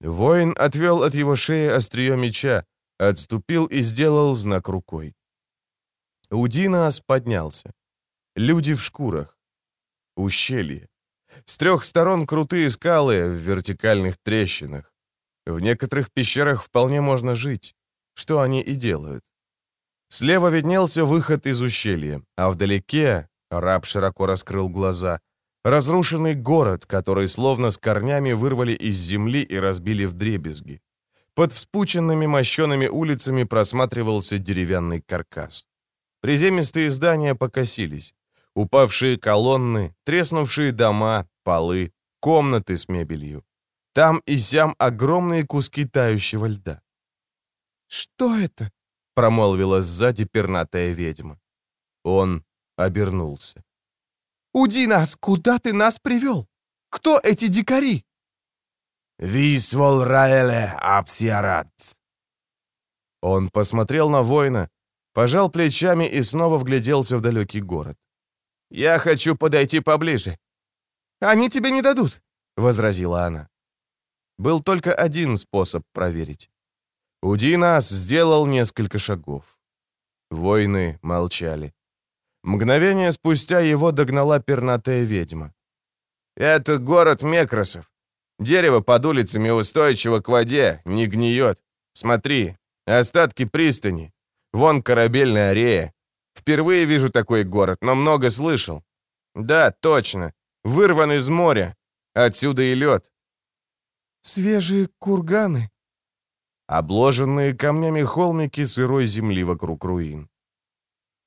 Воин отвел от его шеи острие меча, отступил и сделал знак рукой. Удинас поднялся. Люди в шкурах. Ущелье. С трех сторон крутые скалы в вертикальных трещинах. В некоторых пещерах вполне можно жить, что они и делают. Слева виднелся выход из ущелья, а вдалеке, раб широко раскрыл глаза, разрушенный город, который словно с корнями вырвали из земли и разбили в дребезги. Под вспученными мощеными улицами просматривался деревянный каркас. Приземистые здания покосились. Упавшие колонны, треснувшие дома, полы, комнаты с мебелью. Там и сям огромные куски тающего льда. «Что это?» — промолвила сзади пернатая ведьма. Он обернулся. «Уди нас! Куда ты нас привел? Кто эти дикари?» «Висвол Раэле Апсиарат!» Он посмотрел на воина, пожал плечами и снова вгляделся в далекий город. «Я хочу подойти поближе». «Они тебе не дадут», — возразила она. Был только один способ проверить. Удинас сделал несколько шагов. Воины молчали. Мгновение спустя его догнала пернатая ведьма. «Это город Мекросов. Дерево под улицами устойчиво к воде, не гниет. Смотри, остатки пристани. Вон корабельная арея. Впервые вижу такой город, но много слышал. Да, точно. Вырван из моря. Отсюда и лед. Свежие курганы. Обложенные камнями холмики сырой земли вокруг руин.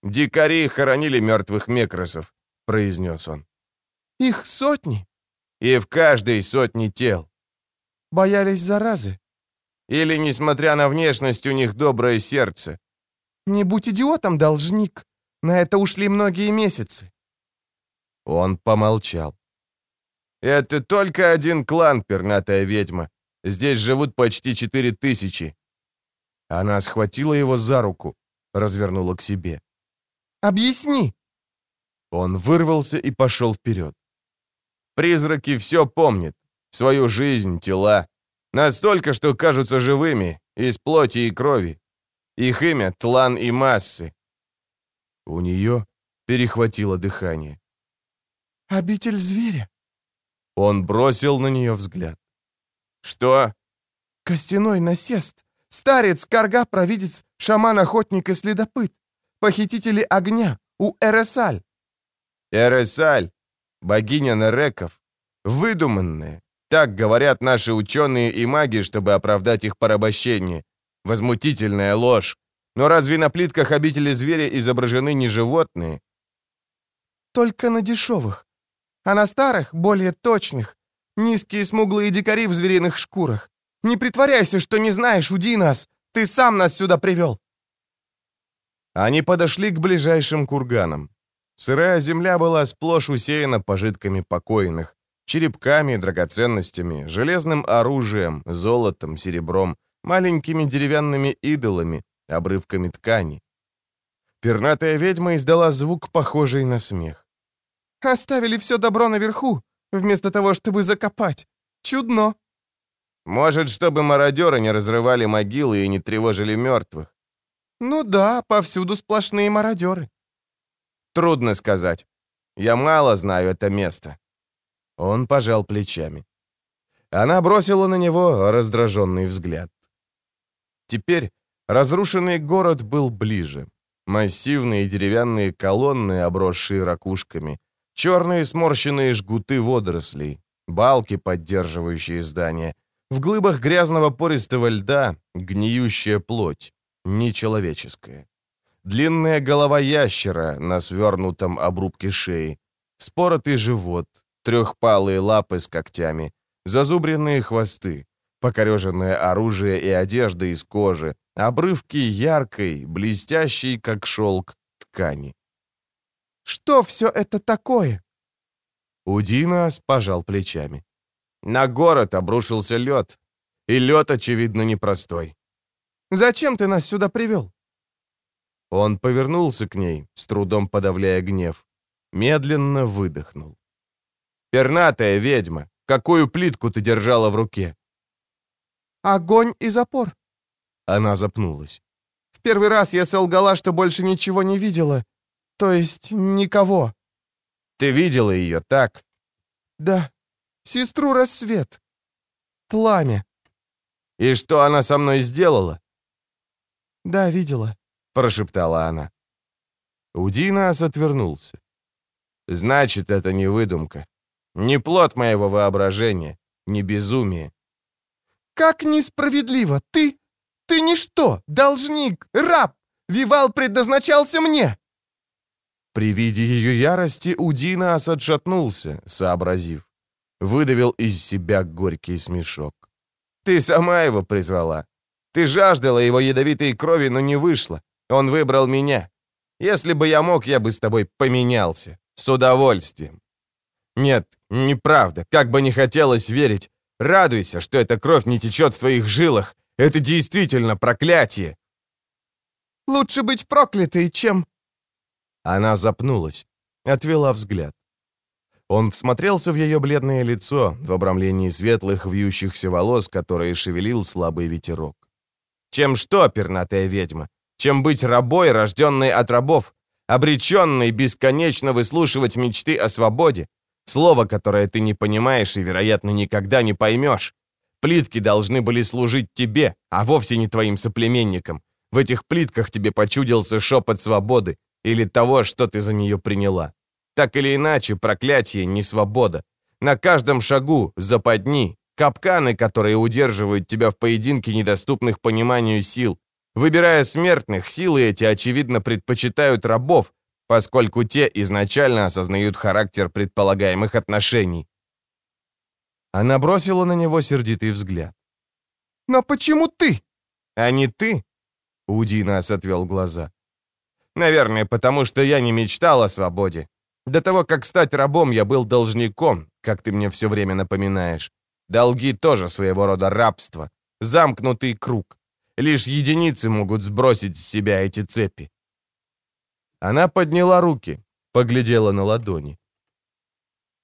«Дикари хоронили мертвых мекросов», — произнес он. «Их сотни?» «И в каждой сотни тел». «Боялись заразы?» «Или, несмотря на внешность, у них доброе сердце?» «Не будь идиотом, должник. На это ушли многие месяцы». Он помолчал. «Это только один клан, пернатая ведьма. Здесь живут почти четыре тысячи». Она схватила его за руку, развернула к себе. «Объясни!» Он вырвался и пошел вперед. Призраки все помнят. Свою жизнь, тела. Настолько, что кажутся живыми, из плоти и крови. Их имя — Тлан и Массы. У нее перехватило дыхание. «Обитель зверя», он бросил на нее взгляд. «Что?» «Костяной насест. Старец, карга, провидец, шаман-охотник и следопыт. Похитители огня. У Эресаль». «Эресаль. Богиня Нереков. Выдуманная. Так говорят наши ученые и маги, чтобы оправдать их порабощение. Возмутительная ложь. Но разве на плитках обители зверя изображены не животные? Только на дешевых. А на старых, более точных. Низкие смуглые дикари в звериных шкурах. Не притворяйся, что не знаешь, уди нас. Ты сам нас сюда привел. Они подошли к ближайшим курганам. Сырая земля была сплошь усеяна пожитками покойных, черепками, драгоценностями, железным оружием, золотом, серебром, маленькими деревянными идолами, обрывками ткани. Пернатая ведьма издала звук, похожий на смех. «Оставили все добро наверху, вместо того, чтобы закопать. Чудно!» «Может, чтобы мародеры не разрывали могилы и не тревожили мертвых?» «Ну да, повсюду сплошные мародеры». «Трудно сказать. Я мало знаю это место». Он пожал плечами. Она бросила на него раздраженный взгляд. Теперь разрушенный город был ближе. Массивные деревянные колонны, обросшие ракушками, черные сморщенные жгуты водорослей, балки, поддерживающие здание, в глыбах грязного пористого льда гниющая плоть, нечеловеческая. Длинная голова ящера на свернутом обрубке шеи, споротый живот, трехпалые лапы с когтями, зазубренные хвосты, покореженное оружие и одежда из кожи, обрывки яркой, блестящей, как шелк, ткани. «Что все это такое?» Удинас пожал плечами. На город обрушился лед. И лед, очевидно, непростой. «Зачем ты нас сюда привел?» Он повернулся к ней, с трудом подавляя гнев. Медленно выдохнул. «Пернатая ведьма, какую плитку ты держала в руке?» «Огонь и запор». Она запнулась. «В первый раз я солгала, что больше ничего не видела. То есть никого». «Ты видела ее, так?» «Да. Сестру Рассвет. Пламя». «И что она со мной сделала?» «Да, видела», — прошептала она. Удинас отвернулся. «Значит, это не выдумка. Не плод моего воображения, не безумие. «Как несправедливо! Ты... ты ничто! Должник! Раб! Вивал предназначался мне!» При виде ее ярости Удинас отшатнулся, сообразив. Выдавил из себя горький смешок. «Ты сама его призвала. Ты жаждала его ядовитой крови, но не вышло. Он выбрал меня. Если бы я мог, я бы с тобой поменялся. С удовольствием. Нет, неправда. Как бы не хотелось верить. Радуйся, что эта кровь не течет в твоих жилах. Это действительно проклятие. Лучше быть проклятой, чем... Она запнулась, отвела взгляд. Он всмотрелся в ее бледное лицо, в обрамлении светлых вьющихся волос, которые шевелил слабый ветерок. Чем что, пернатая ведьма? Чем быть рабой, рожденной от рабов, обреченной бесконечно выслушивать мечты о свободе, Слово, которое ты не понимаешь и, вероятно, никогда не поймешь. Плитки должны были служить тебе, а вовсе не твоим соплеменникам. В этих плитках тебе почудился шепот свободы или того, что ты за нее приняла. Так или иначе, проклятие не свобода. На каждом шагу западни, капканы, которые удерживают тебя в поединке недоступных пониманию сил. Выбирая смертных, силы эти, очевидно, предпочитают рабов, поскольку те изначально осознают характер предполагаемых отношений. Она бросила на него сердитый взгляд. «Но почему ты?» «А не ты?» Удинас отвел глаза. «Наверное, потому что я не мечтал о свободе. До того, как стать рабом, я был должником, как ты мне все время напоминаешь. Долги тоже своего рода рабство. Замкнутый круг. Лишь единицы могут сбросить с себя эти цепи. Она подняла руки, поглядела на ладони.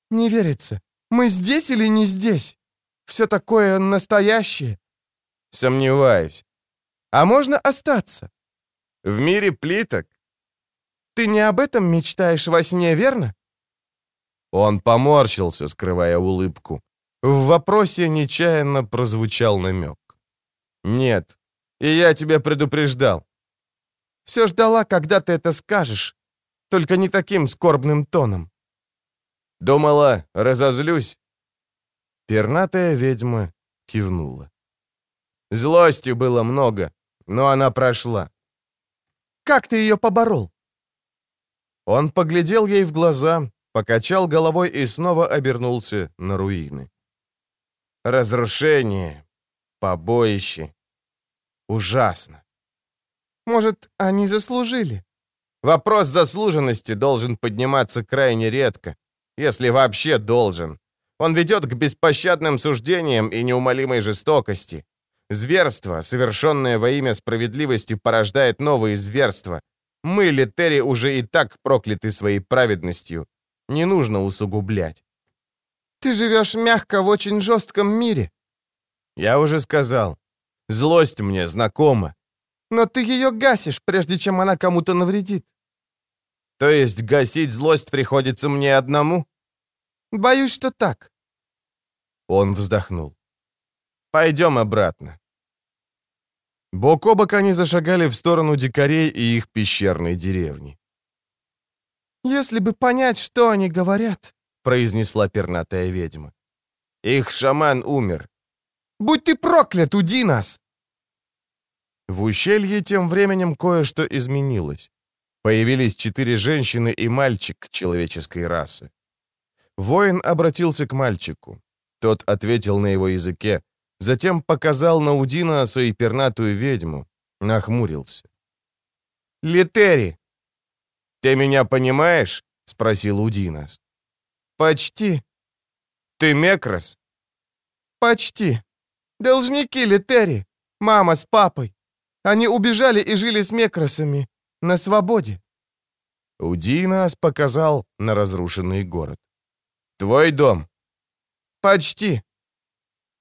«Не верится. Мы здесь или не здесь? Все такое настоящее?» «Сомневаюсь. А можно остаться?» «В мире плиток?» «Ты не об этом мечтаешь во сне, верно?» Он поморщился, скрывая улыбку. В вопросе нечаянно прозвучал намек. «Нет, и я тебя предупреждал. Все ждала, когда ты это скажешь. Только не таким скорбным тоном. Думала, разозлюсь. Пернатая ведьма кивнула. Злости было много, но она прошла. Как ты ее поборол?» Он поглядел ей в глаза, покачал головой и снова обернулся на руины. Разрушение, побоище. Ужасно. Может, они заслужили? Вопрос заслуженности должен подниматься крайне редко, если вообще должен. Он ведет к беспощадным суждениям и неумолимой жестокости. Зверство, совершенное во имя справедливости, порождает новые зверства. Мы, Летери, уже и так прокляты своей праведностью. Не нужно усугублять. Ты живешь мягко в очень жестком мире. Я уже сказал. Злость мне знакома. Но ты ее гасишь, прежде чем она кому-то навредит. То есть гасить злость приходится мне одному? Боюсь, что так. Он вздохнул. Пойдем обратно. Бок о бок они зашагали в сторону дикарей и их пещерной деревни. «Если бы понять, что они говорят», — произнесла пернатая ведьма. «Их шаман умер». «Будь ты проклят, уди нас!» В ущелье тем временем кое-что изменилось. Появились четыре женщины и мальчик человеческой расы. Воин обратился к мальчику. Тот ответил на его языке, затем показал на Удинаса и пернатую ведьму, нахмурился. «Литери!» «Ты меня понимаешь?» — спросил Удинас. «Почти». «Ты Мекрос?» «Почти. Должники Литери. Мама с папой. Они убежали и жили с Мекросами. На свободе». Удинас показал на разрушенный город. «Твой дом?» «Почти».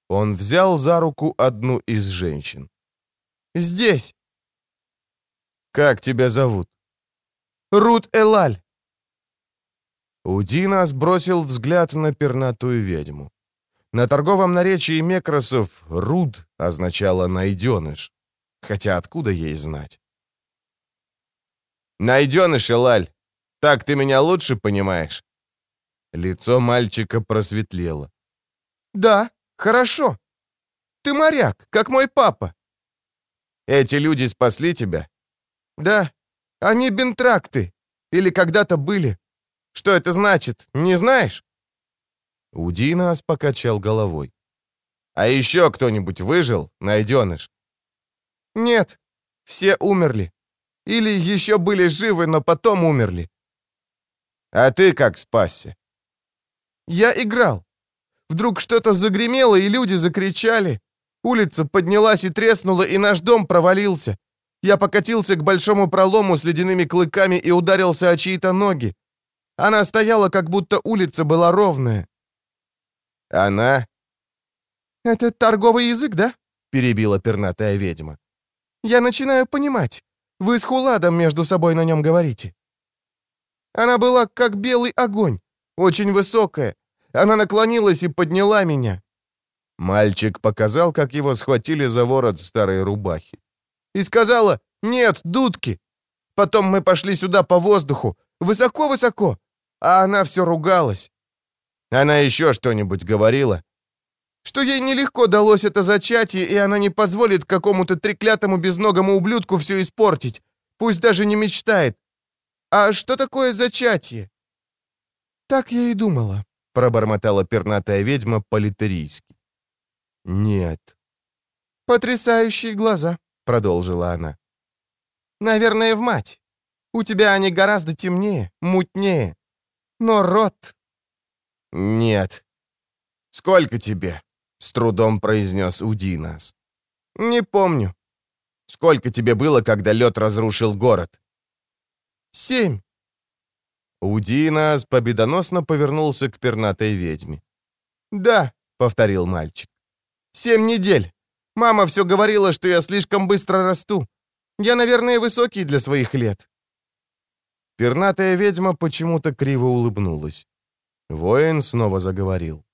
Он взял за руку одну из женщин. «Здесь». «Как тебя зовут?» «Рут Элаль». Удина сбросил взгляд на пернатую ведьму. На торговом наречии мекросов «руд» означало «найденыш». Хотя откуда ей знать? «Найденыш, Элаль! Так ты меня лучше понимаешь?» Лицо мальчика просветлело. «Да, хорошо. Ты моряк, как мой папа». «Эти люди спасли тебя?» «Да, они бентракты. Или когда-то были. Что это значит, не знаешь?» Удинас покачал головой. «А еще кто-нибудь выжил, найденыш?» «Нет, все умерли. Или еще были живы, но потом умерли». «А ты как спасся?» «Я играл. Вдруг что-то загремело, и люди закричали. Улица поднялась и треснула, и наш дом провалился. Я покатился к большому пролому с ледяными клыками и ударился о чьи-то ноги. Она стояла, как будто улица была ровная. Она? Это торговый язык, да? Перебила пернатая ведьма. Я начинаю понимать. Вы с Хуладом между собой на нем говорите. Она была как белый огонь, очень высокая. Она наклонилась и подняла меня. Мальчик показал, как его схватили за ворот старой рубахи. И сказала «Нет, дудки». Потом мы пошли сюда по воздуху, высоко-высоко, а она все ругалась. Она еще что-нибудь говорила? Что ей нелегко далось это зачатие, и она не позволит какому-то треклятому безногому ублюдку все испортить, пусть даже не мечтает. А что такое зачатие? Так я и думала, пробормотала пернатая ведьма по-литерийски. Нет. Потрясающие глаза, продолжила она. Наверное, в мать. У тебя они гораздо темнее, мутнее. Но рот... Нет. Сколько тебе? С трудом произнес Удинас. Не помню. Сколько тебе было, когда лед разрушил город? Семь. Удинас победоносно повернулся к пернатой ведьме. «Да», — повторил мальчик. «Семь недель. Мама все говорила, что я слишком быстро расту. Я, наверное, высокий для своих лет». Пернатая ведьма почему-то криво улыбнулась. Воин снова заговорил.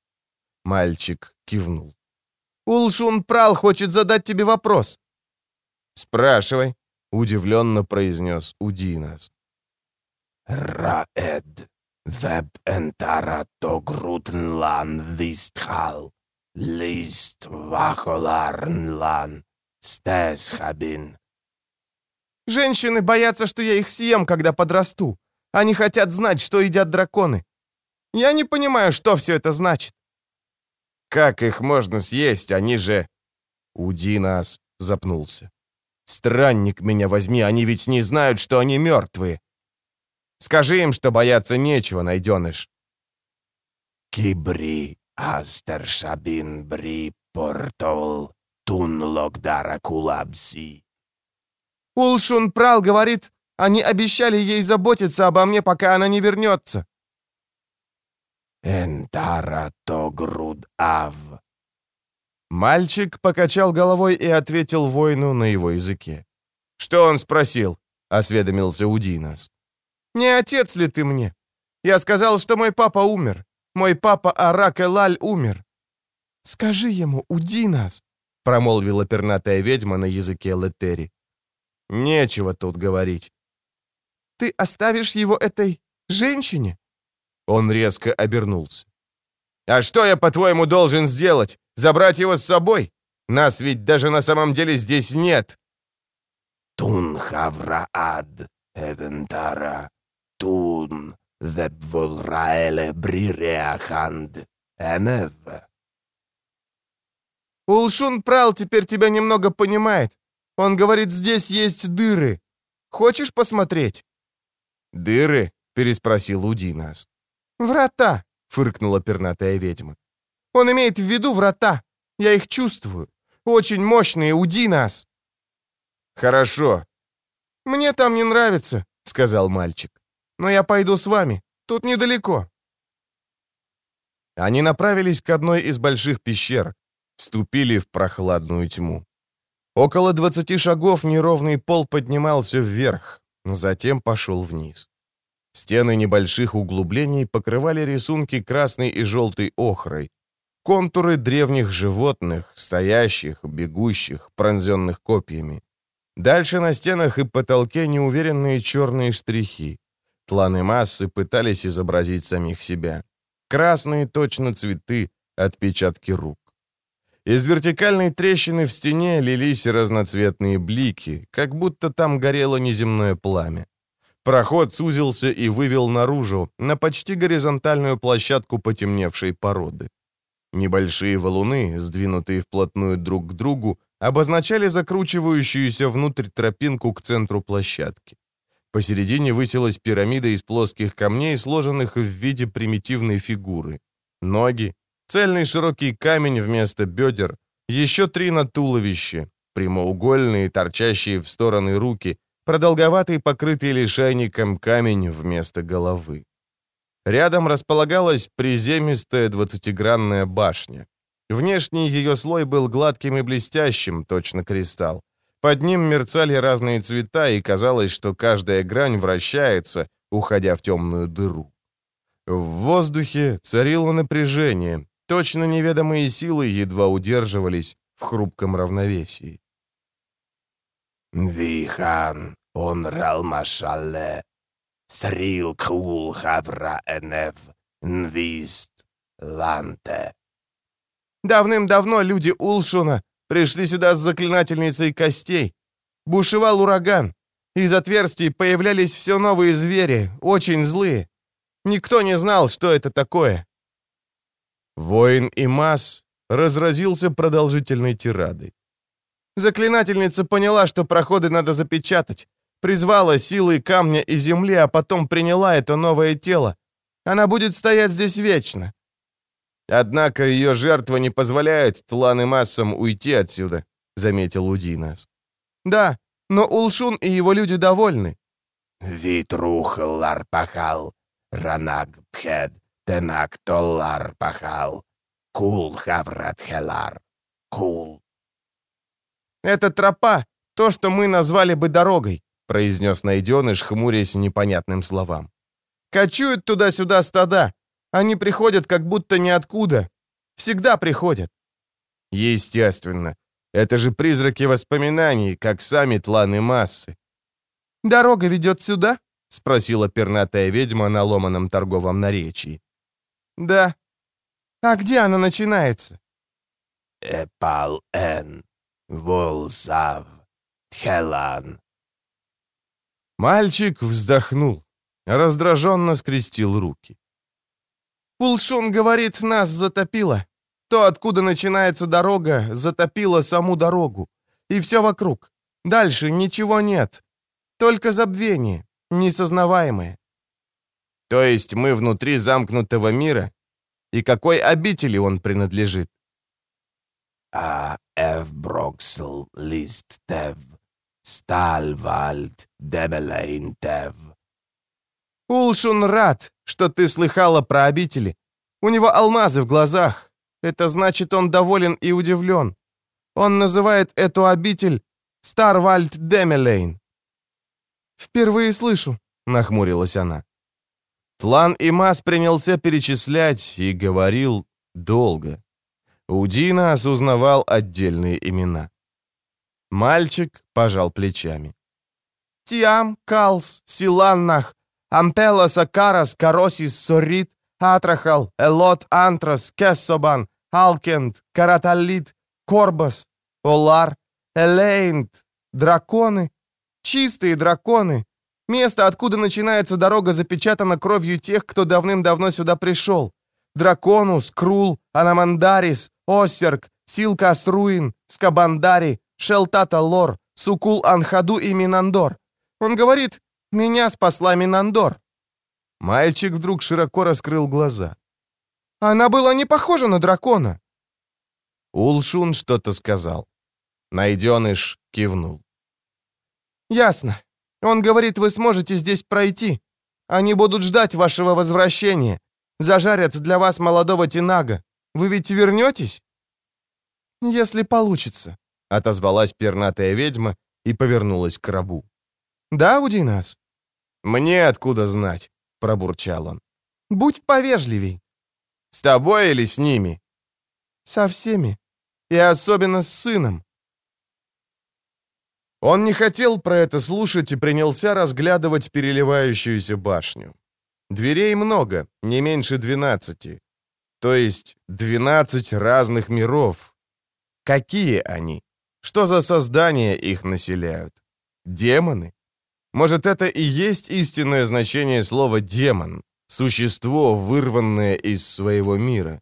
Мальчик кивнул. «Улшун Прал хочет задать тебе вопрос». «Спрашивай», — удивленно произнес Удинас. «Раэд, веб энтара то грутнлан вистхал, лист вахоларнлан, стесхабин, Женщины боятся, что я их съем, когда подрасту. Они хотят знать, что едят драконы. Я не понимаю, что все это значит». «Как их можно съесть? Они же...» Уди нас запнулся. «Странник меня возьми, они ведь не знают, что они мертвые. Скажи им, что бояться нечего, найденыш». «Кибри, астершабин бри портол, тун логдара кулабси». Улшун Прал говорит, они обещали ей заботиться обо мне, пока она не вернется. «Энтара тогруд ав». Мальчик покачал головой и ответил воину на его языке. «Что он спросил?» — осведомился Удинас. «Не отец ли ты мне? Я сказал, что мой папа умер. Мой папа Арак Элаль умер. Скажи ему, Удинас», — промолвила пернатая ведьма на языке Летери. «Нечего тут говорить». «Ты оставишь его этой женщине?» Он резко обернулся. «А что я, по-твоему, должен сделать? Забрать его с собой? Нас ведь даже на самом деле здесь нет!» «Тун хавраад, эвентара, тун зебволраэле бриреаханд, энев». «Улшун Прал теперь тебя немного понимает. Он говорит, здесь есть дыры. Хочешь посмотреть?» «Дыры?» — переспросил Удинас. «Врата!» — фыркнула пернатая ведьма. «Он имеет в виду врата. Я их чувствую. Очень мощные, уди нас!» «Хорошо». «Мне там не нравится», — сказал мальчик. «Но я пойду с вами. Тут недалеко». Они направились к одной из больших пещер, ступили в прохладную тьму. Около двадцати шагов неровный пол поднимался вверх, затем пошел вниз. Стены небольших углублений покрывали рисунки красной и желтой охрой. Контуры древних животных, стоящих, бегущих, пронзенных копьями. Дальше на стенах и потолке неуверенные черные штрихи. Тланы массы пытались изобразить самих себя. Красные точно цветы, отпечатки рук. Из вертикальной трещины в стене лились разноцветные блики, как будто там горело неземное пламя. Проход сузился и вывел наружу, на почти горизонтальную площадку потемневшей породы. Небольшие валуны, сдвинутые вплотную друг к другу, обозначали закручивающуюся внутрь тропинку к центру площадки. Посередине высилась пирамида из плоских камней, сложенных в виде примитивной фигуры. Ноги, цельный широкий камень вместо бедер, еще три на туловище, прямоугольные, торчащие в стороны руки, продолговатый, покрытый лишайником камень вместо головы. Рядом располагалась приземистая двадцатигранная башня. Внешний ее слой был гладким и блестящим, точно кристалл. Под ним мерцали разные цвета, и казалось, что каждая грань вращается, уходя в темную дыру. В воздухе царило напряжение, точно неведомые силы едва удерживались в хрупком равновесии. Вихан, он ралмашале, срил кул хавра энев, нвист, ланте. Давным-давно люди Улшуна пришли сюда с заклинательницей костей. Бушевал ураган. Из отверстий появлялись все новые звери, очень злые. Никто не знал, что это такое. Воин Имас разразился продолжительной тирадой. Заклинательница поняла, что проходы надо запечатать. Призвала силы камня и земли, а потом приняла это новое тело. Она будет стоять здесь вечно. Однако ее жертва не позволяет тлан и массам уйти отсюда, заметил Удинас. Да, но Улшун и его люди довольны. Витрух ларпахал, ранаг пхед, тенак толлар пахал, кул хаврат хелар, кул. «Это тропа, то, что мы назвали бы дорогой», произнес найденыш, хмурясь непонятным словам. «Кочуют туда-сюда стада. Они приходят как будто ниоткуда. Всегда приходят». «Естественно. Это же призраки воспоминаний, как сами тланы массы». «Дорога ведет сюда?» — спросила пернатая ведьма на ломаном торговом наречии. «Да. А где она начинается?» «Эпал-эн», Волсав, Тхелан. Мальчик вздохнул, раздраженно скрестил руки. «Пулшун говорит, нас затопило. То, откуда начинается дорога, затопило саму дорогу. И все вокруг. Дальше ничего нет. Только забвение, несознаваемое. То есть мы внутри замкнутого мира? И какой обители он принадлежит? А эв броксел лист тев, стальвальд дебелейн тев. Улшун рад, что ты слыхала про обители. У него алмазы в глазах. Это значит, он доволен и удивлен. Он называет эту обитель Старвальд Демелейн. «Впервые слышу», — нахмурилась она. Тлан Имас принялся перечислять и говорил долго. Удина осознавал отдельные имена. Мальчик пожал плечами. «Тиам, Калс, Силаннах, Ампелос, Акарас, Каросис, Сорит, Атрахал, Элот, Антрас, Кессобан, Алкент, Караталит, Корбас, Олар, Элейнт, драконы, чистые драконы. Место, откуда начинается дорога, запечатано кровью тех, кто давным-давно сюда пришел. Драконус, Крул, Анамандарис, Осерк, Силкас Руин, Скабандари, Шелтата Лор, Сукул Анхаду и Минандор. Он говорит, меня спасла Минандор. Мальчик вдруг широко раскрыл глаза. Она была не похожа на дракона. Улшун что-то сказал. Найденыш кивнул. «Ясно. Он говорит, вы сможете здесь пройти. Они будут ждать вашего возвращения. Зажарят для вас молодого Тинага. Вы ведь вернетесь?» «Если получится», — отозвалась пернатая ведьма и повернулась к рабу. «Да, Удинас?» «Мне откуда знать?» — пробурчал он. «Будь повежливей». «С тобой или с ними?» «Со всеми. И особенно с сыном». Он не хотел про это слушать и принялся разглядывать переливающуюся башню. Дверей много, не меньше двенадцати. То есть двенадцать разных миров. Какие они? Что за создания их населяют? Демоны? Может, это и есть истинное значение слова «демон», существо, вырванное из своего мира,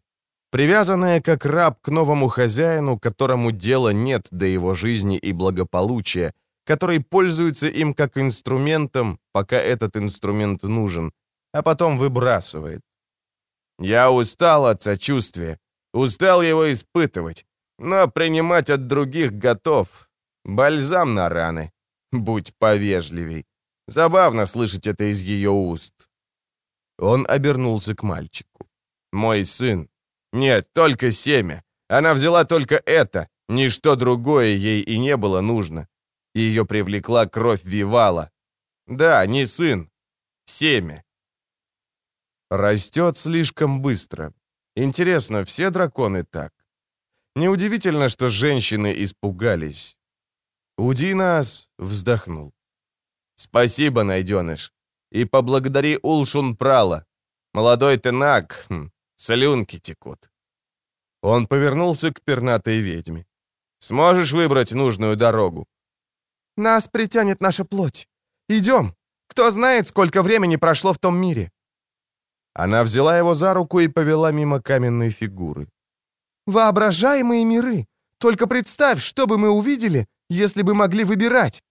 привязанное как раб к новому хозяину, которому дела нет до его жизни и благополучия, который пользуется им как инструментом, пока этот инструмент нужен, а потом выбрасывает. Я устал от сочувствия, устал его испытывать, но принимать от других готов. Бальзам на раны. Будь повежливей. Забавно слышать это из ее уст. Он обернулся к мальчику. «Мой сын. Нет, только семя. Она взяла только это. Ничто другое ей и не было нужно. Ее привлекла кровь Вивала. Да, не сын. Семя. Растет слишком быстро. Интересно, все драконы так? Неудивительно, что женщины испугались. Удинас вздохнул. «Спасибо, найденыш. И поблагодари Улшун Прала. Молодой Тенак, хм, слюнки текут». Он повернулся к пернатой ведьме. «Сможешь выбрать нужную дорогу?» «Нас притянет наша плоть. Идем. Кто знает, сколько времени прошло в том мире». Она взяла его за руку и повела мимо каменной фигуры. «Воображаемые миры! Только представь, что бы мы увидели, если бы могли выбирать!»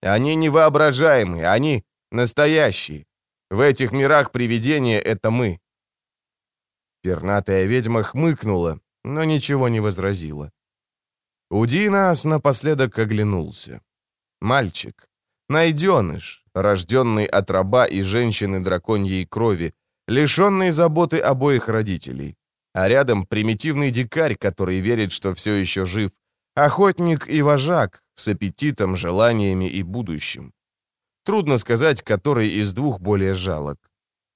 «Они не воображаемые, они настоящие. В этих мирах привидения — это мы». Пернатая ведьма хмыкнула, но ничего не возразила. Удинас напоследок оглянулся. Мальчик, найденыш, рожденный от раба и женщины драконьей крови, лишенный заботы обоих родителей. А рядом примитивный дикарь, который верит, что все еще жив, охотник и вожак с аппетитом, желаниями и будущим. Трудно сказать, который из двух более жалок.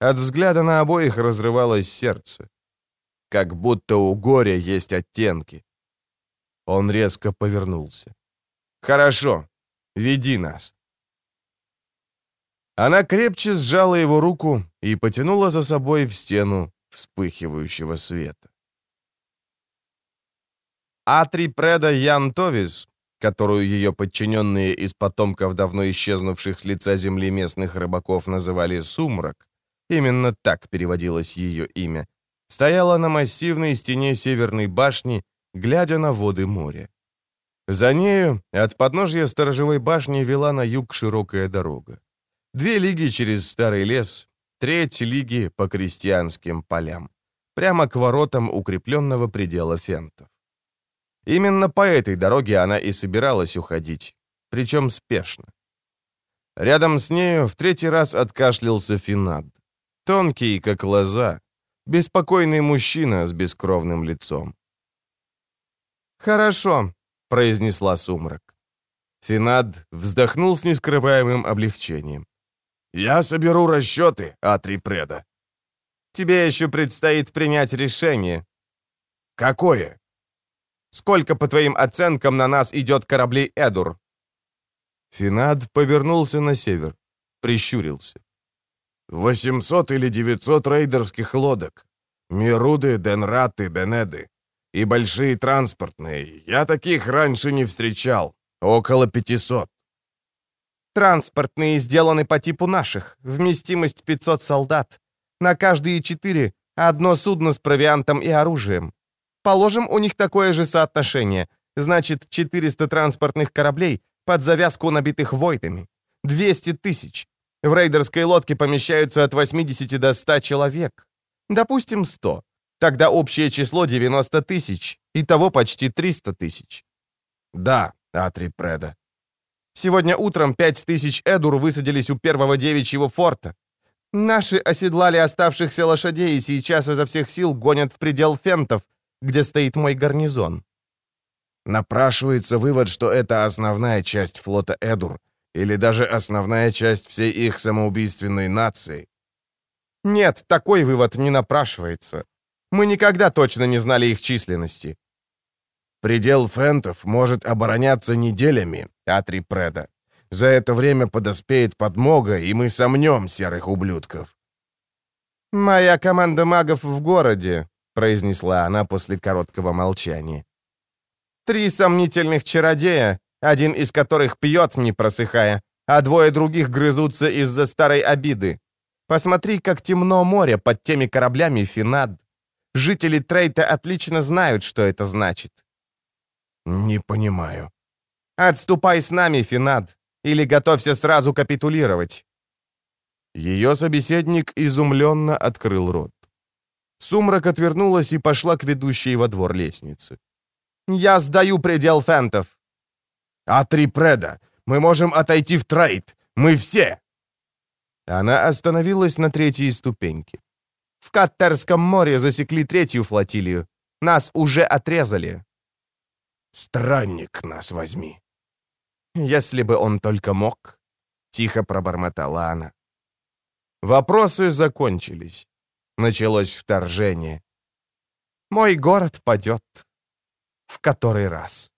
От взгляда на обоих разрывалось сердце. Как будто у горя есть оттенки. Он резко повернулся. «Хорошо, веди нас». Она крепче сжала его руку и потянула за собой в стену вспыхивающего света. Атри Преда Ян которую ее подчиненные из потомков давно исчезнувших с лица земли местных рыбаков называли «Сумрак», именно так переводилось ее имя, стояла на массивной стене северной башни, глядя на воды моря. За нею от подножья сторожевой башни вела на юг широкая дорога. Две лиги через старый лес, треть лиги по крестьянским полям, прямо к воротам укрепленного предела фентов. Именно по этой дороге она и собиралась уходить, причем спешно. Рядом с нею в третий раз откашлялся Финад. Тонкий, как лоза, беспокойный мужчина с бескровным лицом. «Хорошо», — произнесла сумрак. Финад вздохнул с нескрываемым облегчением. «Я соберу расчеты, Атри Преда». «Тебе еще предстоит принять решение». «Какое?» Сколько, по твоим оценкам, на нас идет кораблей Эдур?» Финад повернулся на север, прищурился. «Восемьсот или девятьсот рейдерских лодок. Мируды, Денраты, Бенеды. И большие транспортные. Я таких раньше не встречал. Около пятисот». «Транспортные сделаны по типу наших. Вместимость 500 солдат. На каждые четыре одно судно с провиантом и оружием. Положим, у них такое же соотношение. Значит, 400 транспортных кораблей под завязку набитых войдами. 200 тысяч. В рейдерской лодке помещаются от 80 до 100 человек. Допустим, 100. Тогда общее число 90 тысяч. Итого почти 300 тысяч. Да, Атри Преда. Сегодня утром 5 тысяч Эдур высадились у первого девичьего форта. Наши оседлали оставшихся лошадей и сейчас изо всех сил гонят в предел фентов, где стоит мой гарнизон. Напрашивается вывод, что это основная часть флота Эдур, или даже основная часть всей их самоубийственной нации. Нет, такой вывод не напрашивается. Мы никогда точно не знали их численности. Предел фентов может обороняться неделями, Атри Преда. За это время подоспеет подмога, и мы сомнем серых ублюдков. «Моя команда магов в городе», произнесла она после короткого молчания. «Три сомнительных чародея, один из которых пьет, не просыхая, а двое других грызутся из-за старой обиды. Посмотри, как темно море под теми кораблями Финад. Жители Трейта отлично знают, что это значит». «Не понимаю». «Отступай с нами, Финад, или готовься сразу капитулировать». Ее собеседник изумленно открыл рот. Сумрак отвернулась и пошла к ведущей во двор лестнице. «Я сдаю предел фентов!» «А три преда! Мы можем отойти в трейд! Мы все!» Она остановилась на третьей ступеньке. «В Каттерском море засекли третью флотилию. Нас уже отрезали». «Странник нас возьми». «Если бы он только мог», — тихо пробормотала она. Вопросы закончились. Началось вторжение. Мой город падет. В который раз.